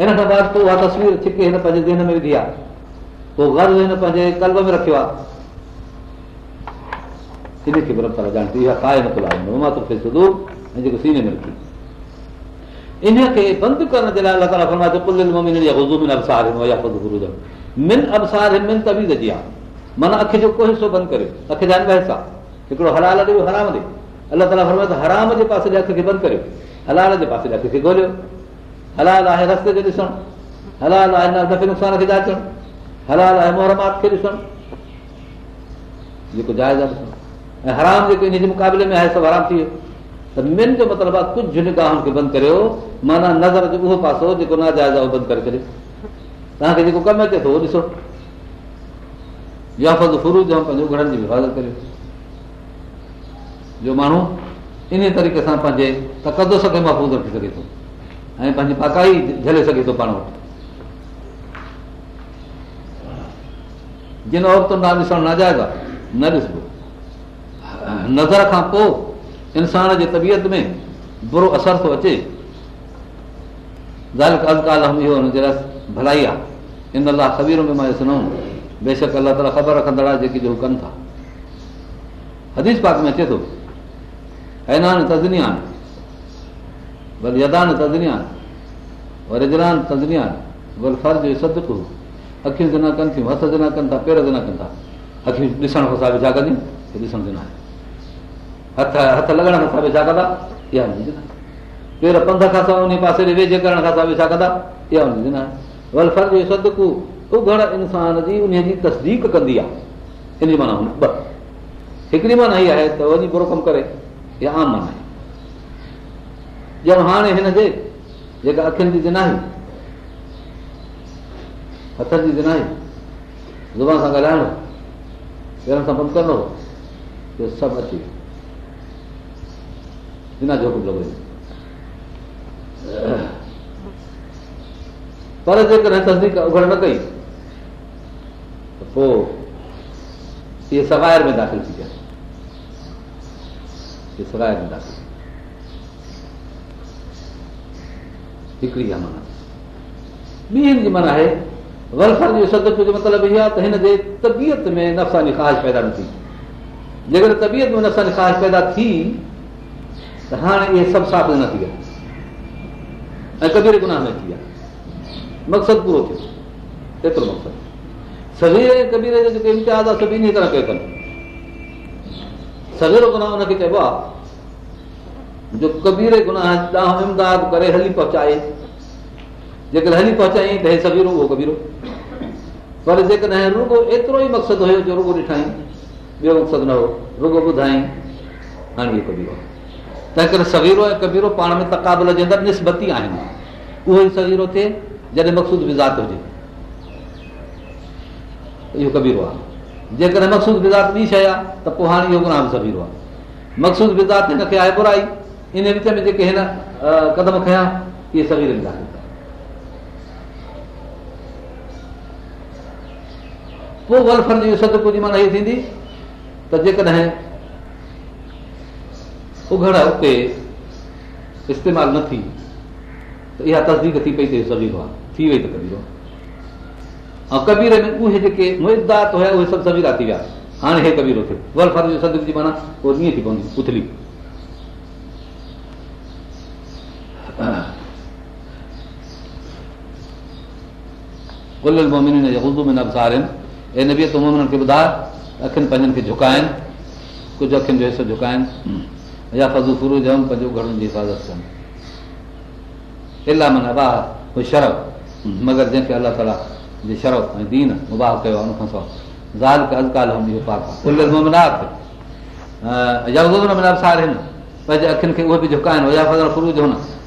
इन खां बाद पोइ उहा तस्वीर छिके हिन पंहिंजे ज़हन में विधी आहे पोइ गर्ज़ हिन पंहिंजे कल्ब में रखियो आहे इनखे बि रफ़्तार ॼाण जेको सीने में रखी इनखे बंदि करण जे लाइ अलाह ताला फरमाएसारबसारबीद माना अखि जो को हिसो बंदि करे अखि जा अनबहस हिकिड़ो हलाल ॾियो हराम ॾे अलाह ताला फरमाए त हराम जे पासे जे अखि खे बंदि करियो हलाल जे पासे जे अखि खे ॻोल्हियो हलायल आहे रस्ते ते ॾिसणु हलायल आहे जाचणु हलायल आहे मोहरमात खे जाइज़ आहे हराम जेको इनजे मुक़ाबले में आहे सभु हराम थी वियो त मिन जो मतिलबु आहे कुझु निगाहन खे बंदि करियो माना नज़र जो उहो पासो जेको ना आहे उहो बंदि करे करे तव्हांखे जेको कमु अचे थो पंहिंजे घरनि जी हिफ़ाज़त करे जो माण्हू इन तरीक़े सां पंहिंजे तकदस खे महफ़ूज़ रखी सघे थो ऐं पंहिंजी पाकाई झले सघे थो पाण वटि जिन वक़्त तव्हां ॾिसण न जायोगा न ॾिसबो नज़र खां पोइ इंसान जे तबियत में बुरो असरु थो अचे ज़ाहिर भलाई आहे इन लाइ ख़बीर में मां ॾिसंदुमि बेशक अल्ला ताला ख़बर रखंदड़ जेके जो कनि था हदीश पाक में अचे थो ऐनान तज़नी आहे वरी यदान तज़निया वरी दनान तज़न्यान वलफ़र्ज़ जो सदिकूं अखियूं जना कनि थियूं हथ जना कनि था पेर जना कनि था अखियूं ॾिसण खां साबु छा कंदियूं ॾिसण जो न आहे हथ हथु लॻण खां साबे छा कंदा इहा न पेर पंध खां सवाइ उन पासे वेझे करण खां छा कंदा इहा न हुन वलफ़र्द जो सदिकूं उघण इंसान जी उन जी तस्दीक कंदी आहे इन माना ॿ हिकिड़ी माना इहा आहे त वञी बुरो कमु करे इहा आम माना आहे ॼण हाणे हिनजे जेका अखियुनि जी जिनाही हथनि जी जिनाही ज़ुबान सां ॻाल्हाइणो पहिरनि सां बंदि करणो सभु अची वियो बिना जो पर जेकॾहिं तस्दीक उघड़ न कई त पोइ इहे सवाइ में दाख़िल थी कया सवाइ हिकिड़ी आहे माना ॿीहनि जी माना आहे वलफर जो सदस जो मतिलबु इहो आहे त हिन जे तबियत में नफ़सानी ख़्वाहिश पैदा न थी जेकर तबियत में नफ़सानी ख़्वाहिश पैदा थी त हाणे इहे सभु साफ़ न थी विया ऐं कबीर गुनाह न थी विया मक़सदु पूरो थियो एतिरो मक़सदु सवेर ऐं कबीर जो जेको इम्तिहाज़ आहे सभिनी जो कबीरे गुनाह इमदाद करे हली पहुचाए जेकॾहिं हली पहुचाईं तवीरो उहो कबीरो पर जेकॾहिं रुगो एतिरो ई मक़सदु हुयो जो रुगो ॾिठईं ॿियो मक़सदु न हुओ रुगो ॿुधाईं आहे तंहिं करे पाण में तकाबल जे अंदरि निस्बती आहे उहो ई सवीर थिए जॾहिं मखसूद विज़ात हुजे इहो कबीरो आहे जेकॾहिं मखसूद विज़ात ॿी शइ आहे त पोइ हाणे इहो गुनाह सवीरो आहे मखसूदिज़ाताई इन विच में जेके हिन कदम खयां इहे सगीर इम्तिहान पोइ वलफन जी सदको जी माना हीअ थींदी त तो जेकॾहिं उघड़ उते इस्तेमालु न थी त तो इहा तस्दीक थी पई त सगीरो आहे थी वई त कबीरो आहे ऐं कबीरे में उहे जेके मुहिदात हुया उहे सभु सगीरा थी विया हाणे हे कबीरो थियो वलफन जो सदक जी माना उहो ईअं थी पवंदी उथली कुल मोहमिन में न अबसार आहिनि इन बि तूं ॿुधाए अखियुनि पंहिंजनि खे झुकाइनि कुझु अखियुनि जो हिसो झुकाइनि जो पंहिंजो हिफ़ाज़त कनि शरव मगर जंहिंखे अलाह ताला शर ऐं दीन मुबा कयो आहे पंहिंजे अखियुनि खे उहे बि झुकाइनि जनि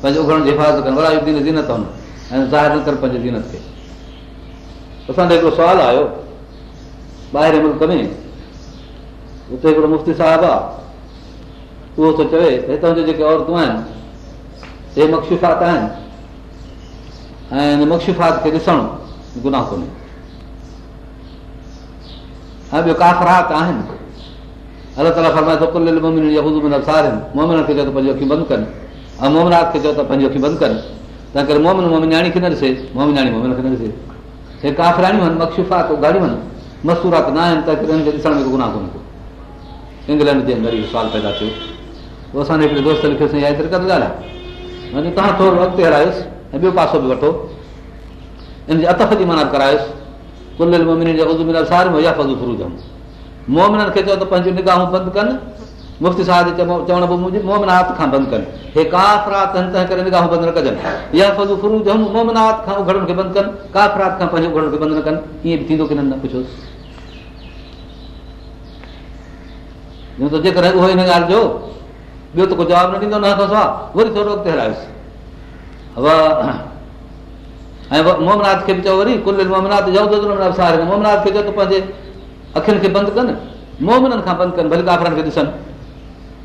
पंहिंजे घर जी हिफ़ाज़त ऐं ज़ाहिर न कनि पंहिंजे दीन खे असांजो हिकिड़ो सुवाल आयो ॿाहिरि मुल्क में उते हिकिड़ो मुफ़्ती साहिबु आहे उहो त चवे हितां जूं जेके औरतूं आहिनि हे मक्शिफ़ात आहिनि ऐं हिन मक्शिफ़ात खे ॾिसणु गुनाह कोन्हे ऐं ॿियो काफ़रात आहिनि अलाह तारनि मोहमिन खे चयो त पंहिंजी अखियूं बंदि कनि ऐं मोमिना खे चयो त पंहिंजी अखियूं बंदि कनि तंहिं करे मोमिन मोमिन खे न ॾिसे मोहम्मणी मोमिन खे न ॾिसे हे काफ़राणियूं आहिनि मक्शिफ़ा गाॾियूं आहिनि मसूरात न आहिनि त एतिरे ॾिसण में गुनाह कोन्ह को इंग्लैंड जे अंदरि इहो सवालु पैदा थियो पोइ असांजे हिकिड़े दोस्त लिखियोसीं शिरकत ॻाल्हाए वञी तव्हां थोरो अॻिते हलायोसि ऐं ॿियो पासो बि वठो हिनजी अतफ जी मना करायोसि कुलियल मोमिन मोहमिननि खे चयो त पंहिंजी निगाहूं बंदि कनि मुफ़्ती साहिब जो चवंदो मोमनाथ खां बंदि कनि हे का अफ़रात न कजनि मोमनाथ खां अफ़रात खां पंहिंजो घणो बि थींदो की न पुछो जे मोमनाथ खे बि चओ मोमनाथ खे चयो त पंहिंजे अखियुनि खे बंदि कनि मोमननि खां बंदि कनि भले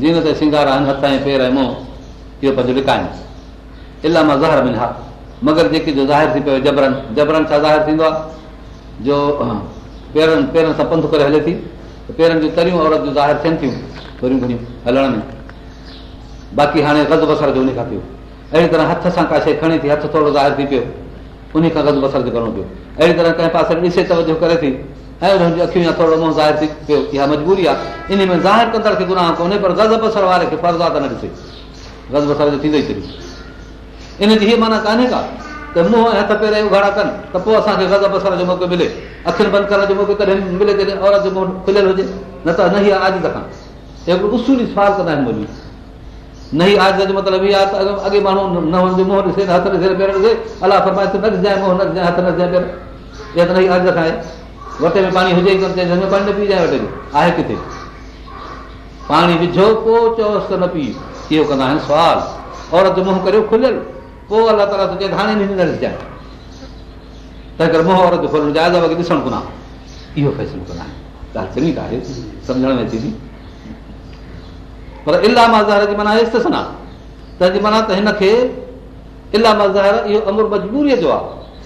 जीअं त श्रंगार आहिनि हथ ऐं पेर ऐं मोह इहो पंहिंजो लिकाइनि इलाही मां ज़हर में हा मगर जेकी जो ज़ाहिरु थी पए जबरनि जबरनि छा ज़ाहिर थींदो आहे जो पेरनि पेरनि सां पंधु करे हले थी पेरनि जूं तरियूं औरतूं ज़ाहिर थियनि थियूं हलण में बाक़ी हाणे गद बसर उन खां पियो अहिड़ी तरह हथ सां का शइ खणी थी हथ थोरो ज़ाहिर थी पियो उन खां गज़ बसर करिणो पियो अहिड़ी तरह कंहिं पासे ॾिसे तवजो करे थी ऐं थोरो मुंहुं ज़ाहिर थी पियो मजबूरी आहे इन में ज़ाहिर कंदड़ की गुनाह कोन्हे पर गज़ब बसर वारे खे फ़र्ज़ा त न ॾिसे गज़ब बसर थींदे इनजी हीअ माना कान्हे का त मुंहुं ऐं हथ पहिरें उघाड़ा कनि त पोइ असांखे गज़ब बसर जो मौक़ो मिले अखियुनि बंदि करण जो मौक़ो कॾहिं मिले जॾहिं औरत जो मुंहुं खुलियल हुजे न त नई आहे आज़त खां ॾिसंदा आहिनि मुंहिंजी नई आजत जो मतिलबु इहो आहे त अॻे माण्हू न हुनजो मुंहुं ॾिसे पहिरियों त नई आज़ आहे वट में पाणी हुजे न पीजाए वठे आहे किथे पाणी विझो पोइ चओसि त न पीउ इहो कंदा आहिनि सुवाल औरत मुंहुं करियो खुलियल पोइ अला ताला तुंहिंजे तंहिं करे ॾिसण कोन इहो फ़ैसिलो कंदा आहिनि सम्झण में अचे थी पर इलाह मज़ार जी माना तंहिंजे माना त हिनखे इलाम इहो अमुर मजबूरीअ जो आहे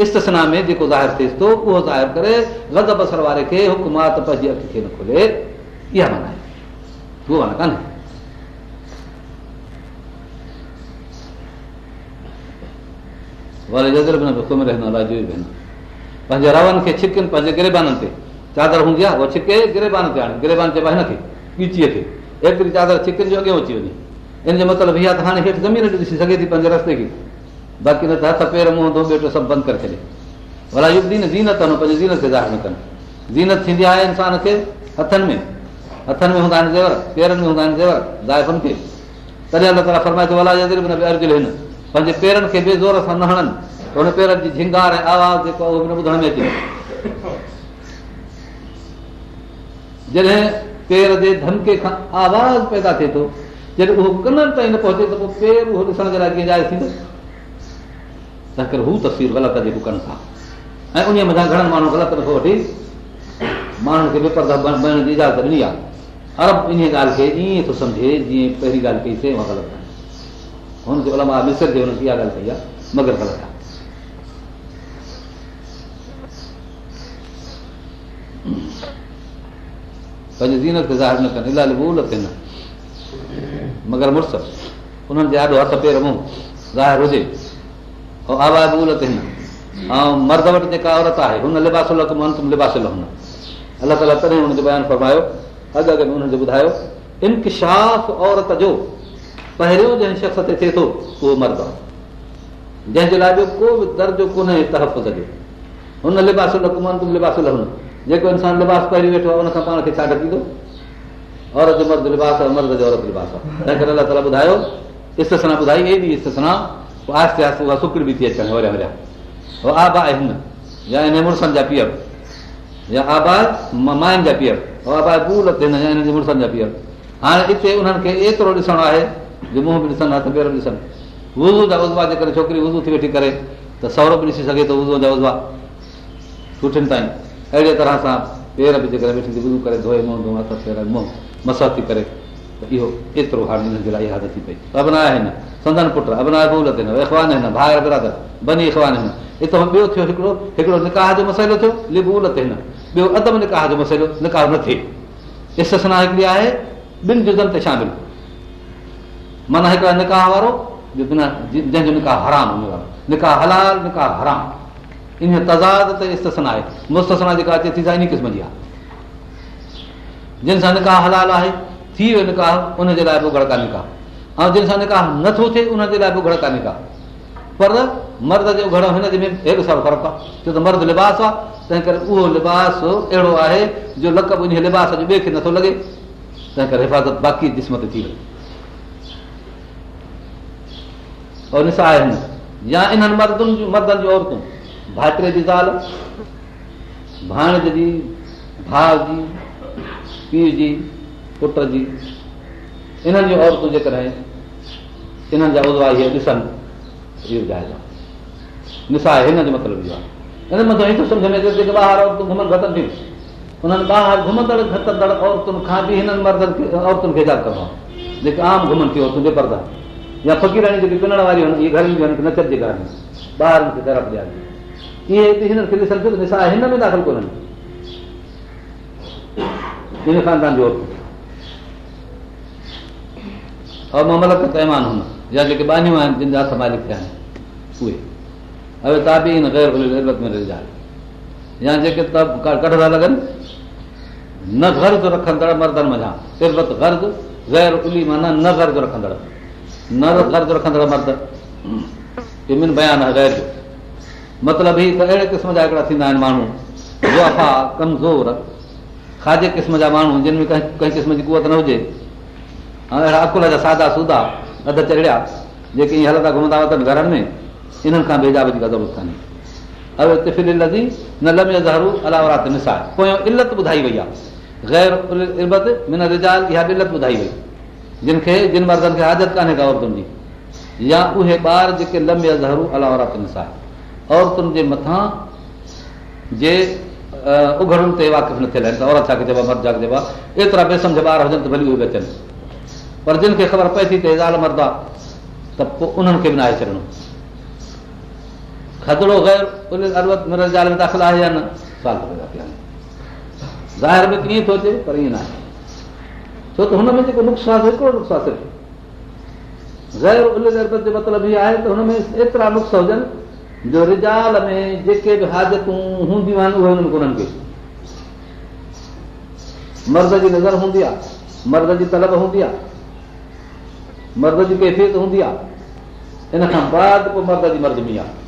पंहिंजे रा चादर छिकनि जो अॻियां अची वञे हिन जो मतिलबु इहा त हाणे हेठि ज़मीन खे बाक़ी न त हथ पेर मुंहुं ॿेटो सभु बंदि करे छॾे भला ज़ीनत पंहिंजी ज़ाहिर न कनि ज़ीनत थींदी आहे इंसान खे हथनि में हथनि में हूंदा आहिनि ज़ेवर पेरनि में हूंदा आहिनि ज़ेवर ज़ाइफ़नि खे तॾहिं अलाह ताला फरमाए थो अर्गिल हिन पंहिंजे पेरनि खे सां न हणनि त हुन पेरनि जी झिंगार ऐं आवाज़ जेको आहे उहो बि न ॿुधण में अचे जॾहिं पेर जे धमके खां आवाज़ु पैदा थिए थो जॾहिं उहो कननि ताईं न पहुचे त पोइ पेर उहो ॾिसण जे लाइ कीअं जाइज़ थींदो तंहिं करे हू तस्वीरु ग़लति जेको कनि था ऐं उन मथां घणनि माण्हू ग़लति नथो वठी माण्हुनि खे वेपर सां ॿियनि जी इजाज़त ॾिनी आहे अरब इन ॻाल्हि खे ईअं थो सम्झे जीअं पहिरीं ॻाल्हि कईसीं ग़लति हुनजे ग़लति इहा ॻाल्हि कई आहे मगर ग़लति आहे पंहिंजे ज़ीन ते ज़ाहिर न कनि ते न मगर मुड़ुस उन्हनि जे ॾाढो हथ पहिरियों मूं ज़ाहिर हुजे आवाज़ मत मर्द वटि जेका औरत आहे हुन लिबास अलाह ताला तॾहिं फरमायो अॻु अॻ में ॿुधायो इनकशाफ़ औरत जो पहिरियों जंहिं शख़्स ते थिए थो उहो मर्द आहे जंहिंजे लाइ ॿियो को बि दर्जो कोन्हे तहफ़ु कजे हुन लिबास लकम लिबास लहन जेको इंसानु लिबास पहिरीं वेठो आहे हुनखां पाण खे छा ॾकींदो औरत जो मर्द लिबास आहे मर्द जो औरत लिबास आहे अलाह ॿुधायो ॿुधाई एॾी पोइ आस्ते आहिस्ते उहा सुखु बि थी अचनि वॾा वरिया उहो आबा आहिनि या इन मुड़ुसनि जा पीअ आबा माइन जा पीअ आबा इन मुड़ुसनि जा पीअ हाणे हिते उन्हनि खे एतिरो ॾिसणो आहे जो मुंहुं बि ॾिसंदा त पेर बि ॾिसनि वुज़ू जा उज़वा जेकॾहिं छोकिरी वज़ू थी वेठी करे त सहुरो बि ॾिसी सघे थो वुज़ूअ जा उज़वा सुठियुनि ताईं अहिड़े तरह सां पेर बि जेकॾहिं वेठी वुज़ू करे धोए मुंहुं धोआ मुंहुं मस करे इहो एतिरो हाणे पुट अबना आहिनि मसइलो थियो निकाह जो मसइलो निकाह न थिए इससना हिकिड़ी आहे ॿिनि जुज़नि ते शामिल माना हिकिड़ा निकाह वारो जंहिंजो निकाह हराम निकाह हलाल निकाह हराम इन तज़ाद ते इससना आहे मुस्तसना जेका अचे थी इन क़िस्म जी आहे जिन सां निकाह हलाल आहे थी वियो निकाह उनजे लाइ पोइ घड़ का निकाह ऐं जंहिं सां निकाह नथो थिए उनजे लाइ पोइ गड़ का निकाह पर मर्द जो घणो हिनजे में हेॾो सारो फ़र्क़ु आहे छो त मर्द लिबास आहे तंहिं करे उहो लिबास अहिड़ो आहे जो लकब इन लिबास जो ॿिए खे नथो लॻे तंहिं करे हिफ़ाज़त बाक़ी क़िस्मत थी वई ऐं निसा आहिनि या इन्हनि मर्दनि जूं मर्दनि जूं औरतूं भाइतिरे जी ज़ाल भाण जी जी पीउ जी पुट जी इन्हनि जूं औरतूं जेकॾहिं इन्हनि जा निसा हिन जो मतिलबु इहो आहे ॿाहिरि घुमनि खटनि थियूं ॿाहिरि घुमंदड़ औरतुनि खां बि हिननि मर्दनि खे औरतुनि खे यादि कंदो आहे जेके आम घुमनि थियूं या फ़क़ीराणी जेके किनण वारियूं आहिनि इहे घरनि में इहे हिते हिननि खे हिन में दाख़िल कोन्हनि जो औरतूं ऐं ममल तइमान हुन या जेके ॿानियूं आहिनि जिनि जा समालिक थिया आहिनि उहे अवे ता बि न गैरबत में रहिजा या जेके त कढ था लॻनि न कर्ज़ रखंदड़ मर्दनि मञा इरबतर माना न कर्ज़ रखंदड़ न कर्ज़ रखंदड़ मर्द बयान आहे गैर जो मतिलबु ई त अहिड़े क़िस्म जा हिकिड़ा थींदा आहिनि माण्हू कमज़ोर खाधे क़िस्म जा माण्हू जिन में कंहिं कंहिं क़िस्म जी कुवत न हुजे ऐं अहिड़ा अकुल जा सादा सूदा अध चढ़िया जेके ईअं हलंदा घुमंदा वठनि घरनि में इन्हनि खां बि इजाब खां ज़रूरत कोन्हे अरे न लमे ज़हरू अलावरात निसाए पोयां इलत ॿुधाई वई आहे गैर इबत रिजाज़ इहा बि इलत ॿुधाई वई जिन खे जिन मर्दनि खे आज़त कान्हे का औरतुनि जी या उहे ॿार जेके लमे ज़हरू अलावरात निसाए औरतुनि जे मथां जे उघड़ुनि ते वाक़िफ़ न थियल आहिनि त औरत छा चइबो आहे मर्द चइबो आहे एतिरा पेसनि जा ॿार हुजनि त भली उहे बि अचनि पर जिन खे ख़बर पए थी زال मर्दा त पोइ उन्हनि खे बि न आहे छॾिणो खदड़ो गैर उल अरबताल में दाख़िल आहे या न सवाल ज़ाहिर में तीअं थो अचे पर ईअं न आहे छो त हुन में जेको नुस्ख़ो आहे हिकिड़ो नुस्ख़ो आहे सिर्फ़ु ग़ैर उलबत जो मतिलबु इहो आहे त हुन में एतिरा नुक़स हुजनि जो रिजाल में जेके बि हाज़तूं हूंदियूं आहिनि उहे मर्द जी नज़र हूंदी आहे मर्द जी तलब हूंदी आहे मर्द जी कैफ़ियत हूंदी आहे हिन खां बाद पोइ मर्द जी मर्द हूंदी आहे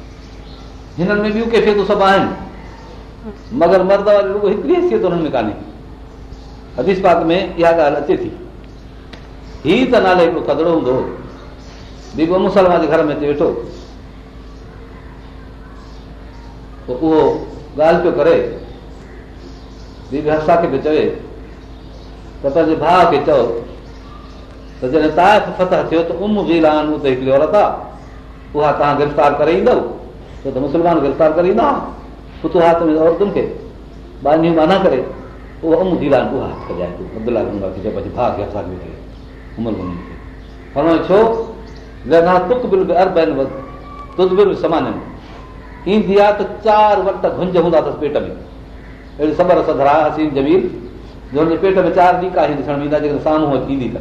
हिननि में ॿियूं कैफ़ियतूं सभु आहिनि मगर मर्द वारो हिकिड़ी हैसियत हुननि में कान्हे हदीसपात में इहा ॻाल्हि अचे थी ही त नाले हिकिड़ो कदड़ो हूंदो हुओ बीबो मुसलमान जे घर में अचे वेठो त उहो ॻाल्हि पियो करे बीबे हर्षा खे पियो चवे त पंहिंजे भाउ खे चओ जॾहिं त फतह थियो त हिकिड़ी औरत आहे उहा तव्हां गिरफ़्तार करे ईंदव छो त मुस्लमान गिरफ़्तार करे ईंदा औरतुनि खे ईंदी आहे त चारि घुंज हूंदा अथसि पेट में अहिड़ी सबर सधरा असी जमील जो हुनजे पेट में चारि ई ॾिसण में ईंदा जेकॾहिं साम्हूं ईंदी त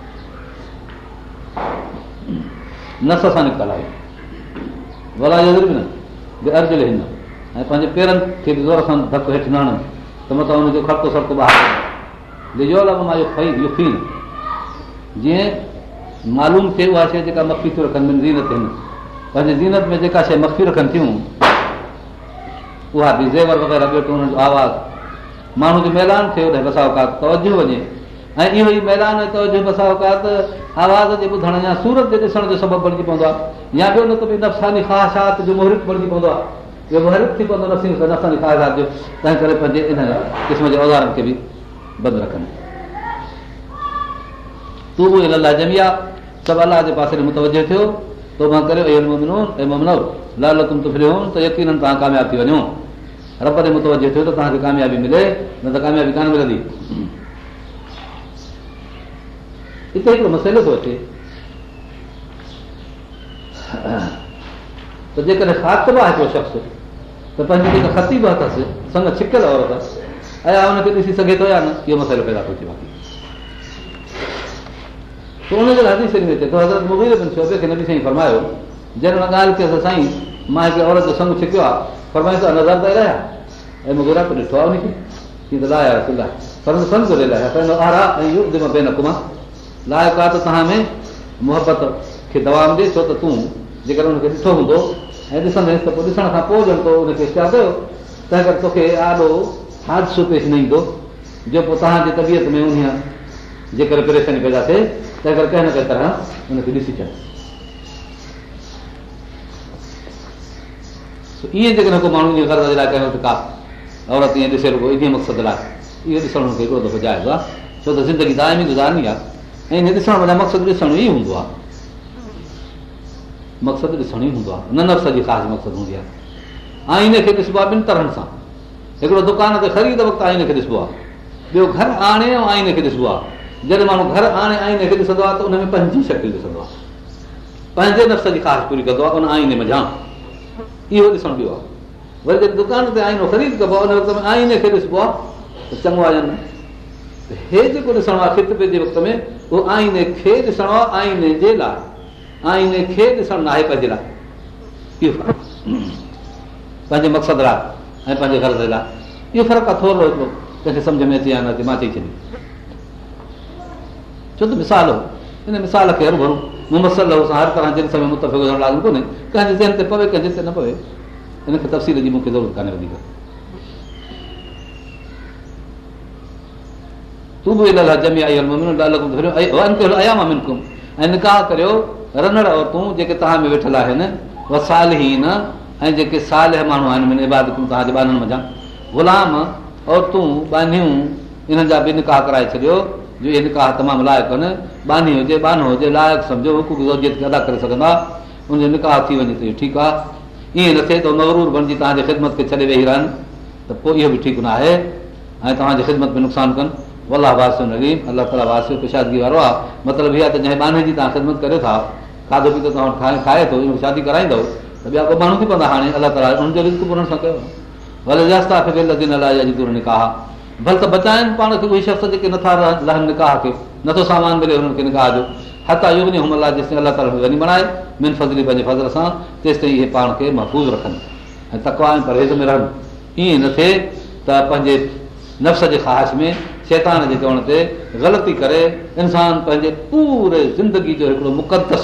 नस सां निकितल निकलायो भला बि न अर्ज़ु न ऐं पंहिंजे पेरनि खे बि ज़ोर सां धक हेठि न हणनि त मथां हुनजो ॿाहिरि खर्फ़ी जीअं मालूम थिए उहा शइ जेका मफ़ी थियूं रखनि ज़ीनत हिन पंहिंजे ज़ीनत में जेका शइ मफ़ी रखनि थियूं उहा बि ज़ेवर वग़ैरह वेठो आवाज़ु माण्हू जो मैलान थिए हुनखे बसावकात तवजो वञे ऐं इहो ई मैदान बसा आवाज़ जे ॿुधण या सूरत जे ॾिसण जो सबबु बणिजी पवंदो आहे या ॿियो न त बि नफ़सानी ख़्वाहिशात जो बणिजी पवंदो आहे थी पवंदो नफ़सानी ख़्वाहिशात जो तंहिं करे पंहिंजे इन क़िस्म जे औज़ारनि खे बि बंदि रखनि तूं उहे लला जमी आहे त अलाह जे पासे मुतवज थियो तो मां करियो लाल तुम त यकीन तव्हां कामयाबु थी वञो रब ते मुतवे थियो त तव्हांखे कामयाबी मिले न त कामयाबी कान मिलंदी हिते हिकिड़ो मसइलो थो अचे त जेकॾहिं हाकब आहे हिकिड़ो शख़्स त पंहिंजी जेका संग छिकियल औरत अथसी सघे थो या न इहो मसइलो पैदा थो थिए फरमायो जॾहिं हुन ॻाल्हि कयसि त साईं मां हिकु औरत जो संग छिकियो आहे फरमाइ ॾिठो आहे पंहिंजो आरा ऐं कुमां लाइक़ु आहे त तव्हां में मुहबत खे दवा ॾिए छो त तूं जेकर हुनखे ॾिठो हूंदो ऐं ॾिसंदे त पोइ ॾिसण खां पोइ ॼण हुनखे छा कयो तंहिं करे तोखे एॾो हादसो पेश न ईंदो जो पोइ तव्हांजी तबियत में उन जेकर परेशानी पैदा थिए तंहिं करे कंहिं न कंहिं तरह हुनखे ॾिसी अचनि ईअं जेकॾहिं को माण्हू जे घर जे लाइ कयो त का औरत ईअं ॾिसे रुॻो इन मक़सदु लाइ इहो ॾिसणु हुनखे हिकिड़ो दफ़ो जाइज़ आहे छो त ज़िंदगी दाइमी गुज़ारणी आहे ऐं हिन ॾिसण मक़सदु ई हूंदो आहे मक़सदु ॾिसण ई हूंदो आहे न नफ़्स जी ख़ासि मक़सदु हूंदी आहे आईने खे ॾिसबो आहे ॿिनि तरहनि सां हिकिड़ो दुकान ते ख़रीद वक़्तु आईने खे ॾिसबो आहे ॿियो घर आणे ऐं आइने खे ॾिसबो आहे जॾहिं माण्हू घर आणे आईने खे ॾिसंदो आहे त उनमें पंहिंजी शकिल ॾिसंदो आहे पंहिंजे नफ़्स जी ख़ासि पूरी कंदो आहे उन आईने में जाम इहो ॾिसण ॿियो आहे वरी जॾहिं दुकान ते आईनो ख़रीद कबो आहे उन वक़्त में आईने खे ॾिसबो आहे त चङो ॼण पंहिंजे मक़सदु पंहिंजे घर फ़र्कु अथव कंहिंखे सम्झ में अची अचे मां चई छॾ छो त मिसाल हो हिन मिसाल खे हर हुजणु मोहम्मद कोन्हे कंहिंजे पवे कंहिंजे न पवे हिनखे तफ़सील जी मूंखे ज़रूरत कान्हे वधीक तूं बि जमी आई हलियो ऐं निकाह करियो रंधड़ औरतूं जेके तव्हां में वेठल आहिनि वसालहीन ऐं जेके साल माण्हू आहिनि इबादतूं बाननि वञा गुलाम औरतूं बानी इन्हनि जा बि निकाह कराए छॾियो जो इहे निकाह तमामु लाइक़ु आहिनि बानी हुजे बानो हुजे लाइक़ु सम्झो हुते अदा करे सघंदा उनजो निकाह थी वञे त इहो ठीकु आहे ईअं लथे त मगरूर बणजी तव्हांजे ख़िदमत खे छॾे वेही रहनि त पोइ इहो बि ठीकु न आहे ऐं तव्हांजी ख़िदमत में नुक़सानु कनि अलाह वासियु नगीम अलाह ताला वासि कुशादगी वारो आहे मतिलबु इहा त जंहिं बाने जी तव्हां ख़िदमत करियो था खाधो पीतो तव्हां वटि खाई खाए थो शादी कराईंदो त ॿिया ॿ माण्हू थी पवंदा हाणे अलाह ताल हुन जो कयो भले खे निकाह भल त बचाइनि पाण खे उहे शख़्स जेके नथा निकाह खे नथो सामान मिले हुननि खे निकाह जो हथा इहो बि ॾींहुं जेसिताईं अलाह ताला वञी बणाए मिन फज़ली पंहिंजे फज़ल सां तेसिताईं इहे पाण खे महफ़ूज़ रखनि ऐं तकवा ऐं परहेज़ में रहनि ईअं न थिए त पंहिंजे नफ़्स जे ख़्वाहिश में चैतान जे चवण ते ग़लती करे इंसान पंहिंजे पूरे ज़िंदगी जो हिकिड़ो मुक़दस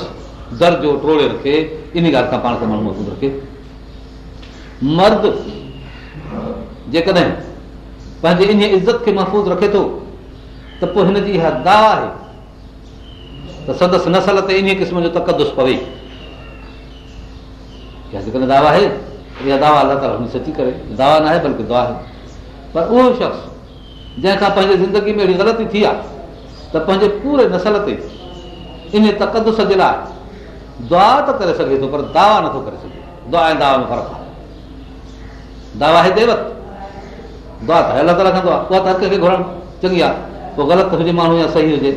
दर्जो टोड़े रखे इन ॻाल्हि खां पाण सां माण्हू महफ़ूज़ रखे मर्द जेकॾहिं पंहिंजे इन इज़त खे महफ़ूज़ रखे थो त पोइ हिनजी इहा दावा आहे त संदसि नसल ते इन क़िस्म जो तक़दुस पवेकॾहिं दावा आहे इहा दावा अलॻि अलॻि सची करे दावा न आहे बल्कि दुआ आहे पर उहो शख़्स जंहिंखां पंहिंजे ज़िंदगी में अहिड़ी ग़लती थी आहे त पंहिंजे पूरे नसल ते इन तक़दुस जे लाइ दुआ त करे सघे थो पर दावा नथो करे सघे दुआ ऐं दावा में फ़र्क़ु आहे दावा आहे देवत दुआ त ग़लति रखंदो आहे उहा त हथ खे घुरणु चङी आहे पोइ ग़लति हुजे माण्हू या सही हुजे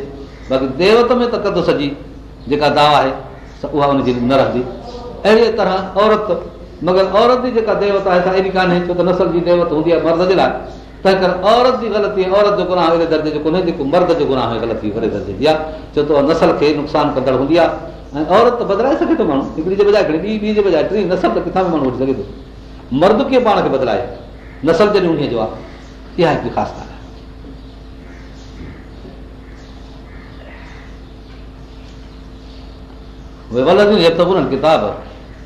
बाक़ी देवत में त जी जेका दावा आहे उहा हुनजी न रहंदी अहिड़े तरह औरत मगर औरत जी जेका देवत आहे अहिड़ी कान्हे छो त नसल जी देवत हूंदी आहे मर्द जे लाइ तंहिं करे औरत जी ग़लती औरत जो गुनाह अहिड़े दर्जे जो कोन्हे जेको मर्द जो गुनाह ग़लती अहिड़े दर्जे जी आहे छो त तो नसल खे नुक़सानु कंदड़ हूंदी आहे ऐं औरत त तो बदिलाए सघे थो तो माण्हू हिकिड़ी जे बजाए ॿी ॿी जे बजाए टी नसल त किथां बि माण्हू वठी सघे थो मर्द कीअं पाण खे बदिलाए नसल जॾहिं उणिवीह जो आहे इहा हिकिड़ी ख़ासि ॻाल्हि आहे वलदियूं जेतिरो किताब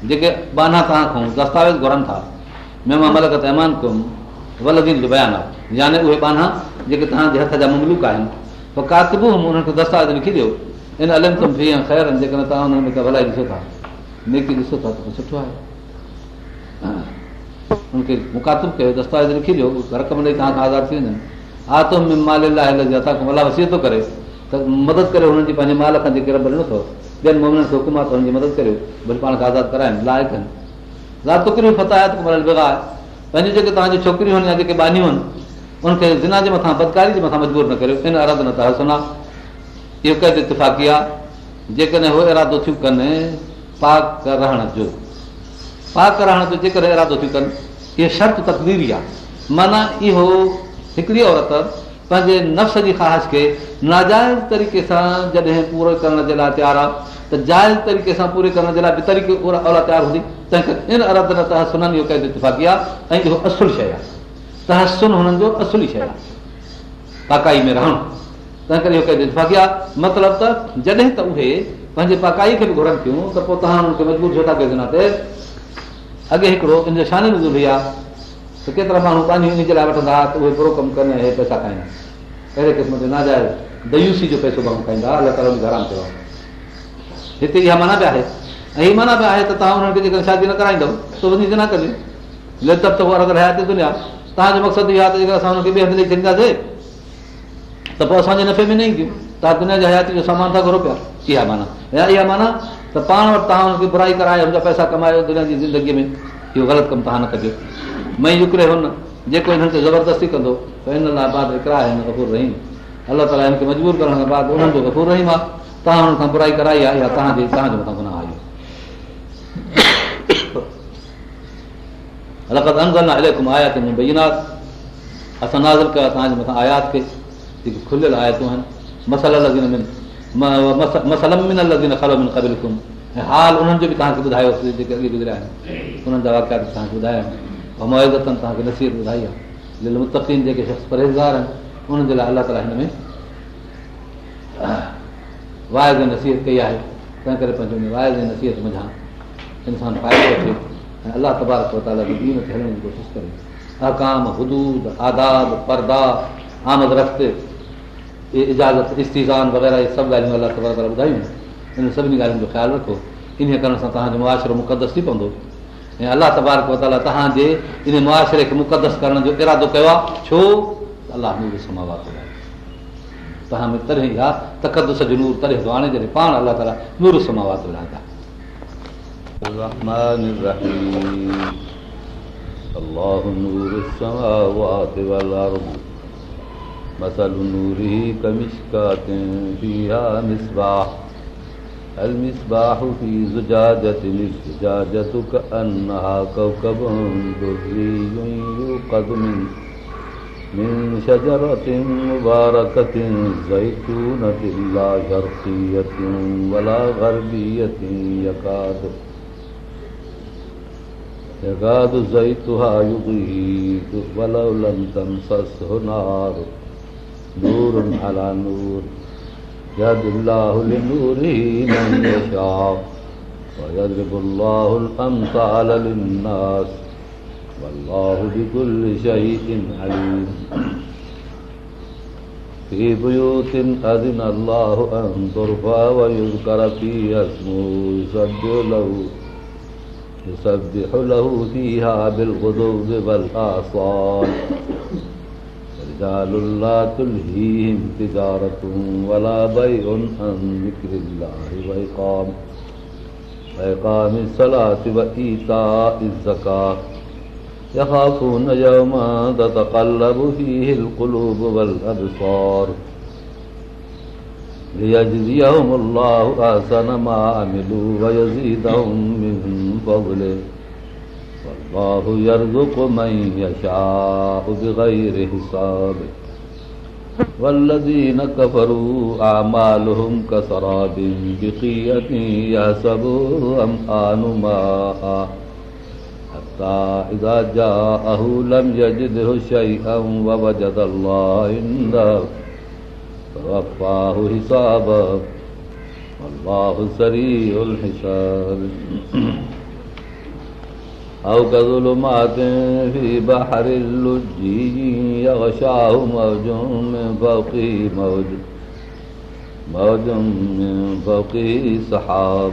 जेके बाना तव्हां खां दस्तावेज़ घुरनि था मेमा मलकत ऐमान कुम वलदीन जो बयानु आहे याने उहे बाना जेके तव्हांजे हथ जा मुमलूक आहिनि कातिबूं हुननि खे दस्तावेज़ लिखी ॾियो इन खे भलाई ॾिसो था नेकी ॾिसो था सुठो आहे मुकातिब कयो दस्तावेज़ लिखी ॾियो ॾेई तव्हांखां आज़ादु थी वञनि आत माले लाइ थो करे त मदद करे हुननि जी पंहिंजे माल खां जेके हुकुम जी मदद करियो भले पाण खे आज़ादु कराइनि लाइक़नि पंहिंजूं जेके तव्हांजी छोकिरियूं आहिनि या जेके ॿानियूं आहिनि उन्हनि खे दिना जे मथां बदकारी जे मथां मजबूर न करियो इन अरद नथा सुना इहो क़ैद इतिफ़ाक़ी आहे जेकॾहिं हू इरादो थियूं कनि पाक रहण जो पाक रहण जो जेकॾहिं इरादो थियूं कनि इहा शर्त तक़दीरी आहे माना इहो हिकिड़ी औरत पंहिंजे नफ़्स जी ख़्वाहिश खे नाजाइज़ तरीक़े सां जॾहिं पूरो करण जे लाइ तयारु आहे जाइज़ तरीक़े सां पूरे करण जे लाइ बि तरीक़ो तयारु हूंदी तंहिं करे इन इहो इतफ़ाक़ी आहे ऐं इहो असुल शइ आहे त सुन हुननि जो असुल ई शइ आहे पाकाई में रहणु तंहिं करे इहो इतफ़ाक़ी आहे मतिलबु त जॾहिं त उहे पंहिंजे पाकाई खे बि घुरनि थियूं त पोइ तव्हां हुननि खे मजबूर छो था कयो अॻे हिकिड़ो इन जो शानियुनि ज़रूरी आहे त केतिरा माण्हू पंहिंजी इन जे लाइ वठंदा त उहे कमु कनि हे पैसा खाइनि अहिड़े क़िस्म जो नाजाइज़ दयूसी जो पैसो माण्हू खाईंदा कयो आहे हिते इहा माना बि आहे ऐं हीअ माना बि आहे त तव्हां हुननि खे जेकर शादी न कराईंदव त वञी न कजो न त हयाती दुनिया तव्हांजो मक़सदु इहो आहे त जेकर असांखे ॿिए हंधि छॾींदासीं त पोइ असांजे नफ़े में न ईंदियूं तव्हां दुनिया जी हयाती जो सामान था घुरो पिया कीअं माना इहा माना त पाण वटि तव्हां हुनखे बुराई करायो हुन पैसा कमायो दुनिया जी ज़िंदगीअ में इहो ग़लति कमु तव्हां न कजो मई यकिरे हुन जेको हिननि ते ज़बरदस्ती कंदो त हिन लाइ बाद हिकिड़ा आहिनि रहीम अला ताला हिनखे मजबूर करण खां बाद हुननि जो भकूर रहीम आहे तव्हां हुन सां बुराई कराई आहे या तव्हांजे तव्हांजे मथां आयो असां नाज़ कयो क़बिल कुम ऐं हाल उन्हनि जो बि तव्हांखे ॿुधायोसीं जेके अॻे गुज़रिया आहिनि उन्हनि जा वाकिया बि तव्हांखे ॿुधाया आहिनि जेके शख़्स परहेज़गार आहिनि उन्हनि जे लाइ अलाह ताला हिन में वाइज़ ऐं नसीहत कई आहे तंहिं करे पंहिंजो वाइज़ ऐं नसीहत मज़ा इंसानु फ़ाइदो थिए ऐं अलाह तबारक तबारकालीह ते हलण जी कोशिशि करे अकाम हुदूद आदाब परदा आमद रस्ते इजाज़त इस्तीज़ान वग़ैरह इहे सभु ॻाल्हियूं अलाह तबारक ॿुधायूं इन सभिनी ॻाल्हियुनि जो ख़्यालु रखो इन करण सां तव्हांजो मुआशिरो मुक़दस थी पवंदो ऐं अलाह तबारक वताला तव्हांजे इन मुआशिरे खे मुक़दस करण जो इरादो कयो आहे छो अलाह मुंहिंजी बि कयो आहे तव्हां में तॾहिं ई आहे त कदुस जो नूर तॾहिं थो आणे जॾहिं पाण अलाह ताला नूर समावात था نور والارض مثل كمشكات المصباح في كوكب من شجرة مباركة زيتونة لا شرقية ولا غربية يكاد يكاد زيتها يضيء ولو لم تمسسه نار نور على نور يد الله لنوره من يشاء ويضرب الله الأمثال للناس والله بكل شيء عليم في بيوت أذن الله أن ترفع ويذكر فيها اسمه يسبح له يسبح له فيها بالغدو والآصال رجال لا تلهيهم تجارة ولا بيع عن ذكر الله وإقام وإقام الصلاة وإيتاء الزكاة يخافون يوما تتقلب فيه القلوب والأبصار ليجزيهم الله أحسن ما عملوا ويزيدهم من فضله والله يرزق من يشاء بغير حساب والذين كفروا أعمالهم كسراب بقية يحسبوا أمآن ماءً حتى إذا جاءه لم يجده شيئا ووجد الله عنده فوفاه حسابا والله سريع الحساب أو كظلمات في بحر اللجي يغشاه موج من فوقه موج موج من فوقه سحاب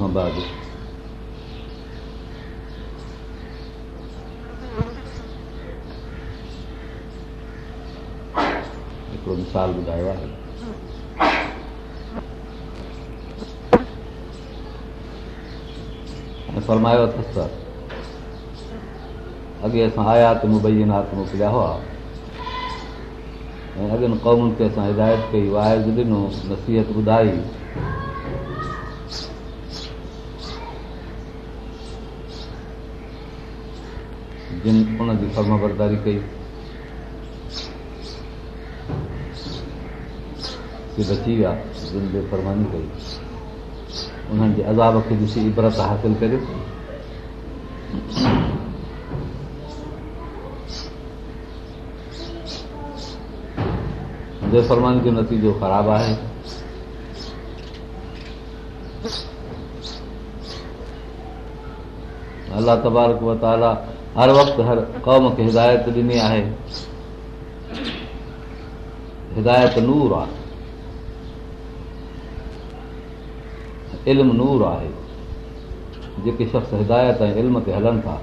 अथसि अॻे असां आया त मूं नात मोकिलिया हुआ अॻियुनि क़ौमुनि खे असां हिदायत कई वाइज़ ॾिनो नसीहत ॿुधाई ની ફર્મા બરદારી કરી કે विया जिन बेफ़रमानी कई उन्हनि जे अज़ाब खे ॾिसी इबरत हासिल करियो बेफ़रमानी जो नतीजो ख़राबु आहे अलाह तबारक वताला हर वक़्तु हर क़ौम खे हिदायत ॾिनी आहे हिदायत नूर आहे इल्मु नूर आहे जेके शख़्स हिदायत ऐं इल्म ते हलनि था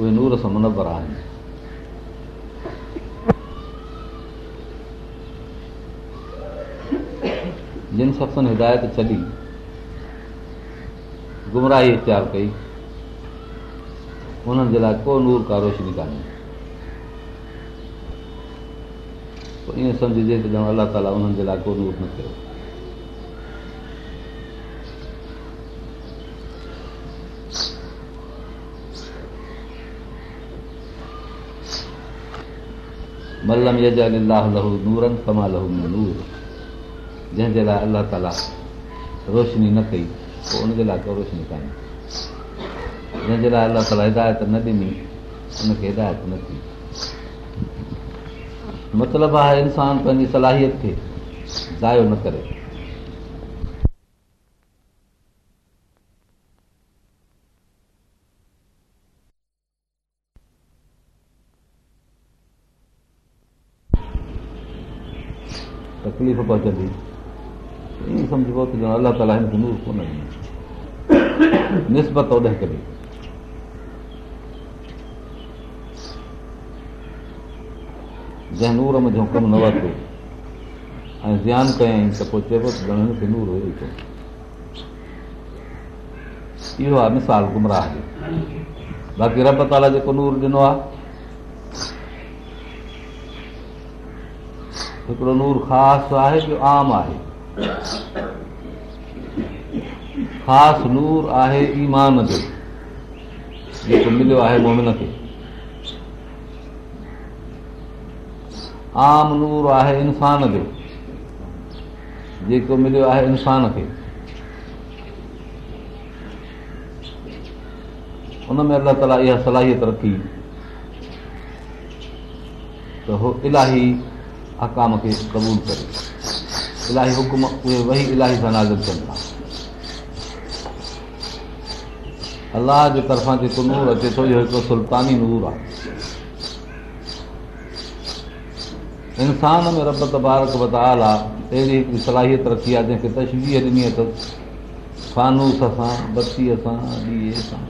उहे नूर सां मुनबर आहिनि जिन शख़्सनि हिदायत छॾी गुमराही इख़्तियारु कई उन्हनि जे लाइ को नूर का रोशनी कान्हे ईअं सम्झजे त ॼण अलाह ताला उन्हनि जे लाइ को नूर न कयो मलम लहू लहू नूरन कमा में नूर जंहिंजे लाइ अलाह ताला रोशनी न कई पोइ उनजे लाइ को रोशनी कान्हे जंहिंजे लाइ अलाह ताला हिदायत न ॾिनी हुनखे हिदायत न थी मतिलबु आहे इंसान पंहिंजी सलाहियत खे ज़ायो न करे तकलीफ़ पहुचंदी ईअं पई चइजे अलाह ताला हिन कोन निस्बत ओॾे करे जंहिं नूर मुंहिंजो कमु न वरितो ऐं ज़्यान कयईं त पोइ चइबो खे नूर हुयो इहो आहे मिसाल गुमराह जो बाक़ी रब ताला जेको नूर ॾिनो आहे हिकिड़ो नूर ख़ासि आहे जो आम आहे ख़ासि नूर आहे ईमान जो जेको मिलियो आहे मोमिन खे आम नूर आहे इंसान जो जेको मिलियो आहे इंसान खे उन में अलाह ताला इहा सलाहियत रखी त हो इलाही हकाम खे क़बूलु करे इलाही हुकुम उहे वही इलाही सां नाज़ कनि था अलाह जे तरफ़ां जेको नूर अचे थो इहो हिकिड़ो सुल्तानी नूर आहे इंसान में रब तबारक बताल आहे अहिड़ी हिकिड़ी सलाहियत रखी आहे जंहिंखे तशवीह ॾिनी अथसि फानूस सां बतीअ सां ॾीए सां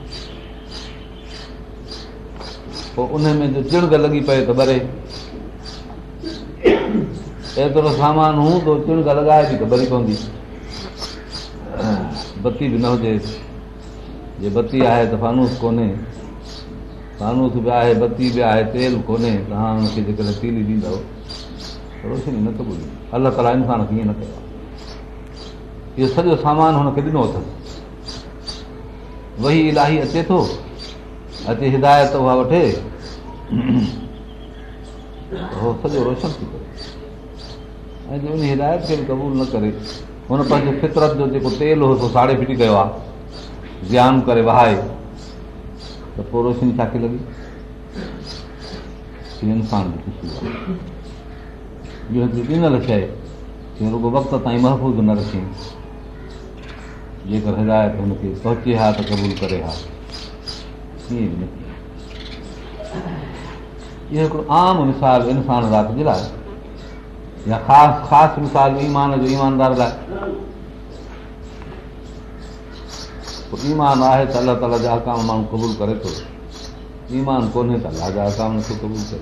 पोइ उन में जो चिड़ग लॻी पए त भरे एतिरो सामान हूंदो चिड़ग लॻाए बि त भरी पवंदी बती बि न हुजे जे बती आहे त फानूस कोन्हे फानूस बि आहे बती बि आहे तेल कोन्हे तव्हां हुनखे जेकॾहिं तीली ॾींदव रोशनी नथो अला ताला इंसान कीअं न कयो इहो सॼो सामान ॾिनो अथनि वही इलाही अचे थो अचे हिदायत हुआ वठे सॼो रोशन थी करे ऐं जे उन हिदायत खे बि क़बूल न करे हुन पंहिंजो फितरत जो जेको तेल हो साड़े फिटी कयो आहे ज्ञान करे वहाए त पोइ रोशनी छा थी लॻे इंसान शइ वक़्त महफ़ूज़ न रखनि जेकर हज़ाए त हुनखे पहुचे हा त कबूल करे हा ईअं हिकिड़ो आम मिसाल इंसान राति जे लाइदार लाइमान आहे त अल्ला ताल जा हक़ाम माण्हू कबूल करे थो ईमान कोन्हे त अलाह जा हक़ाम करे थो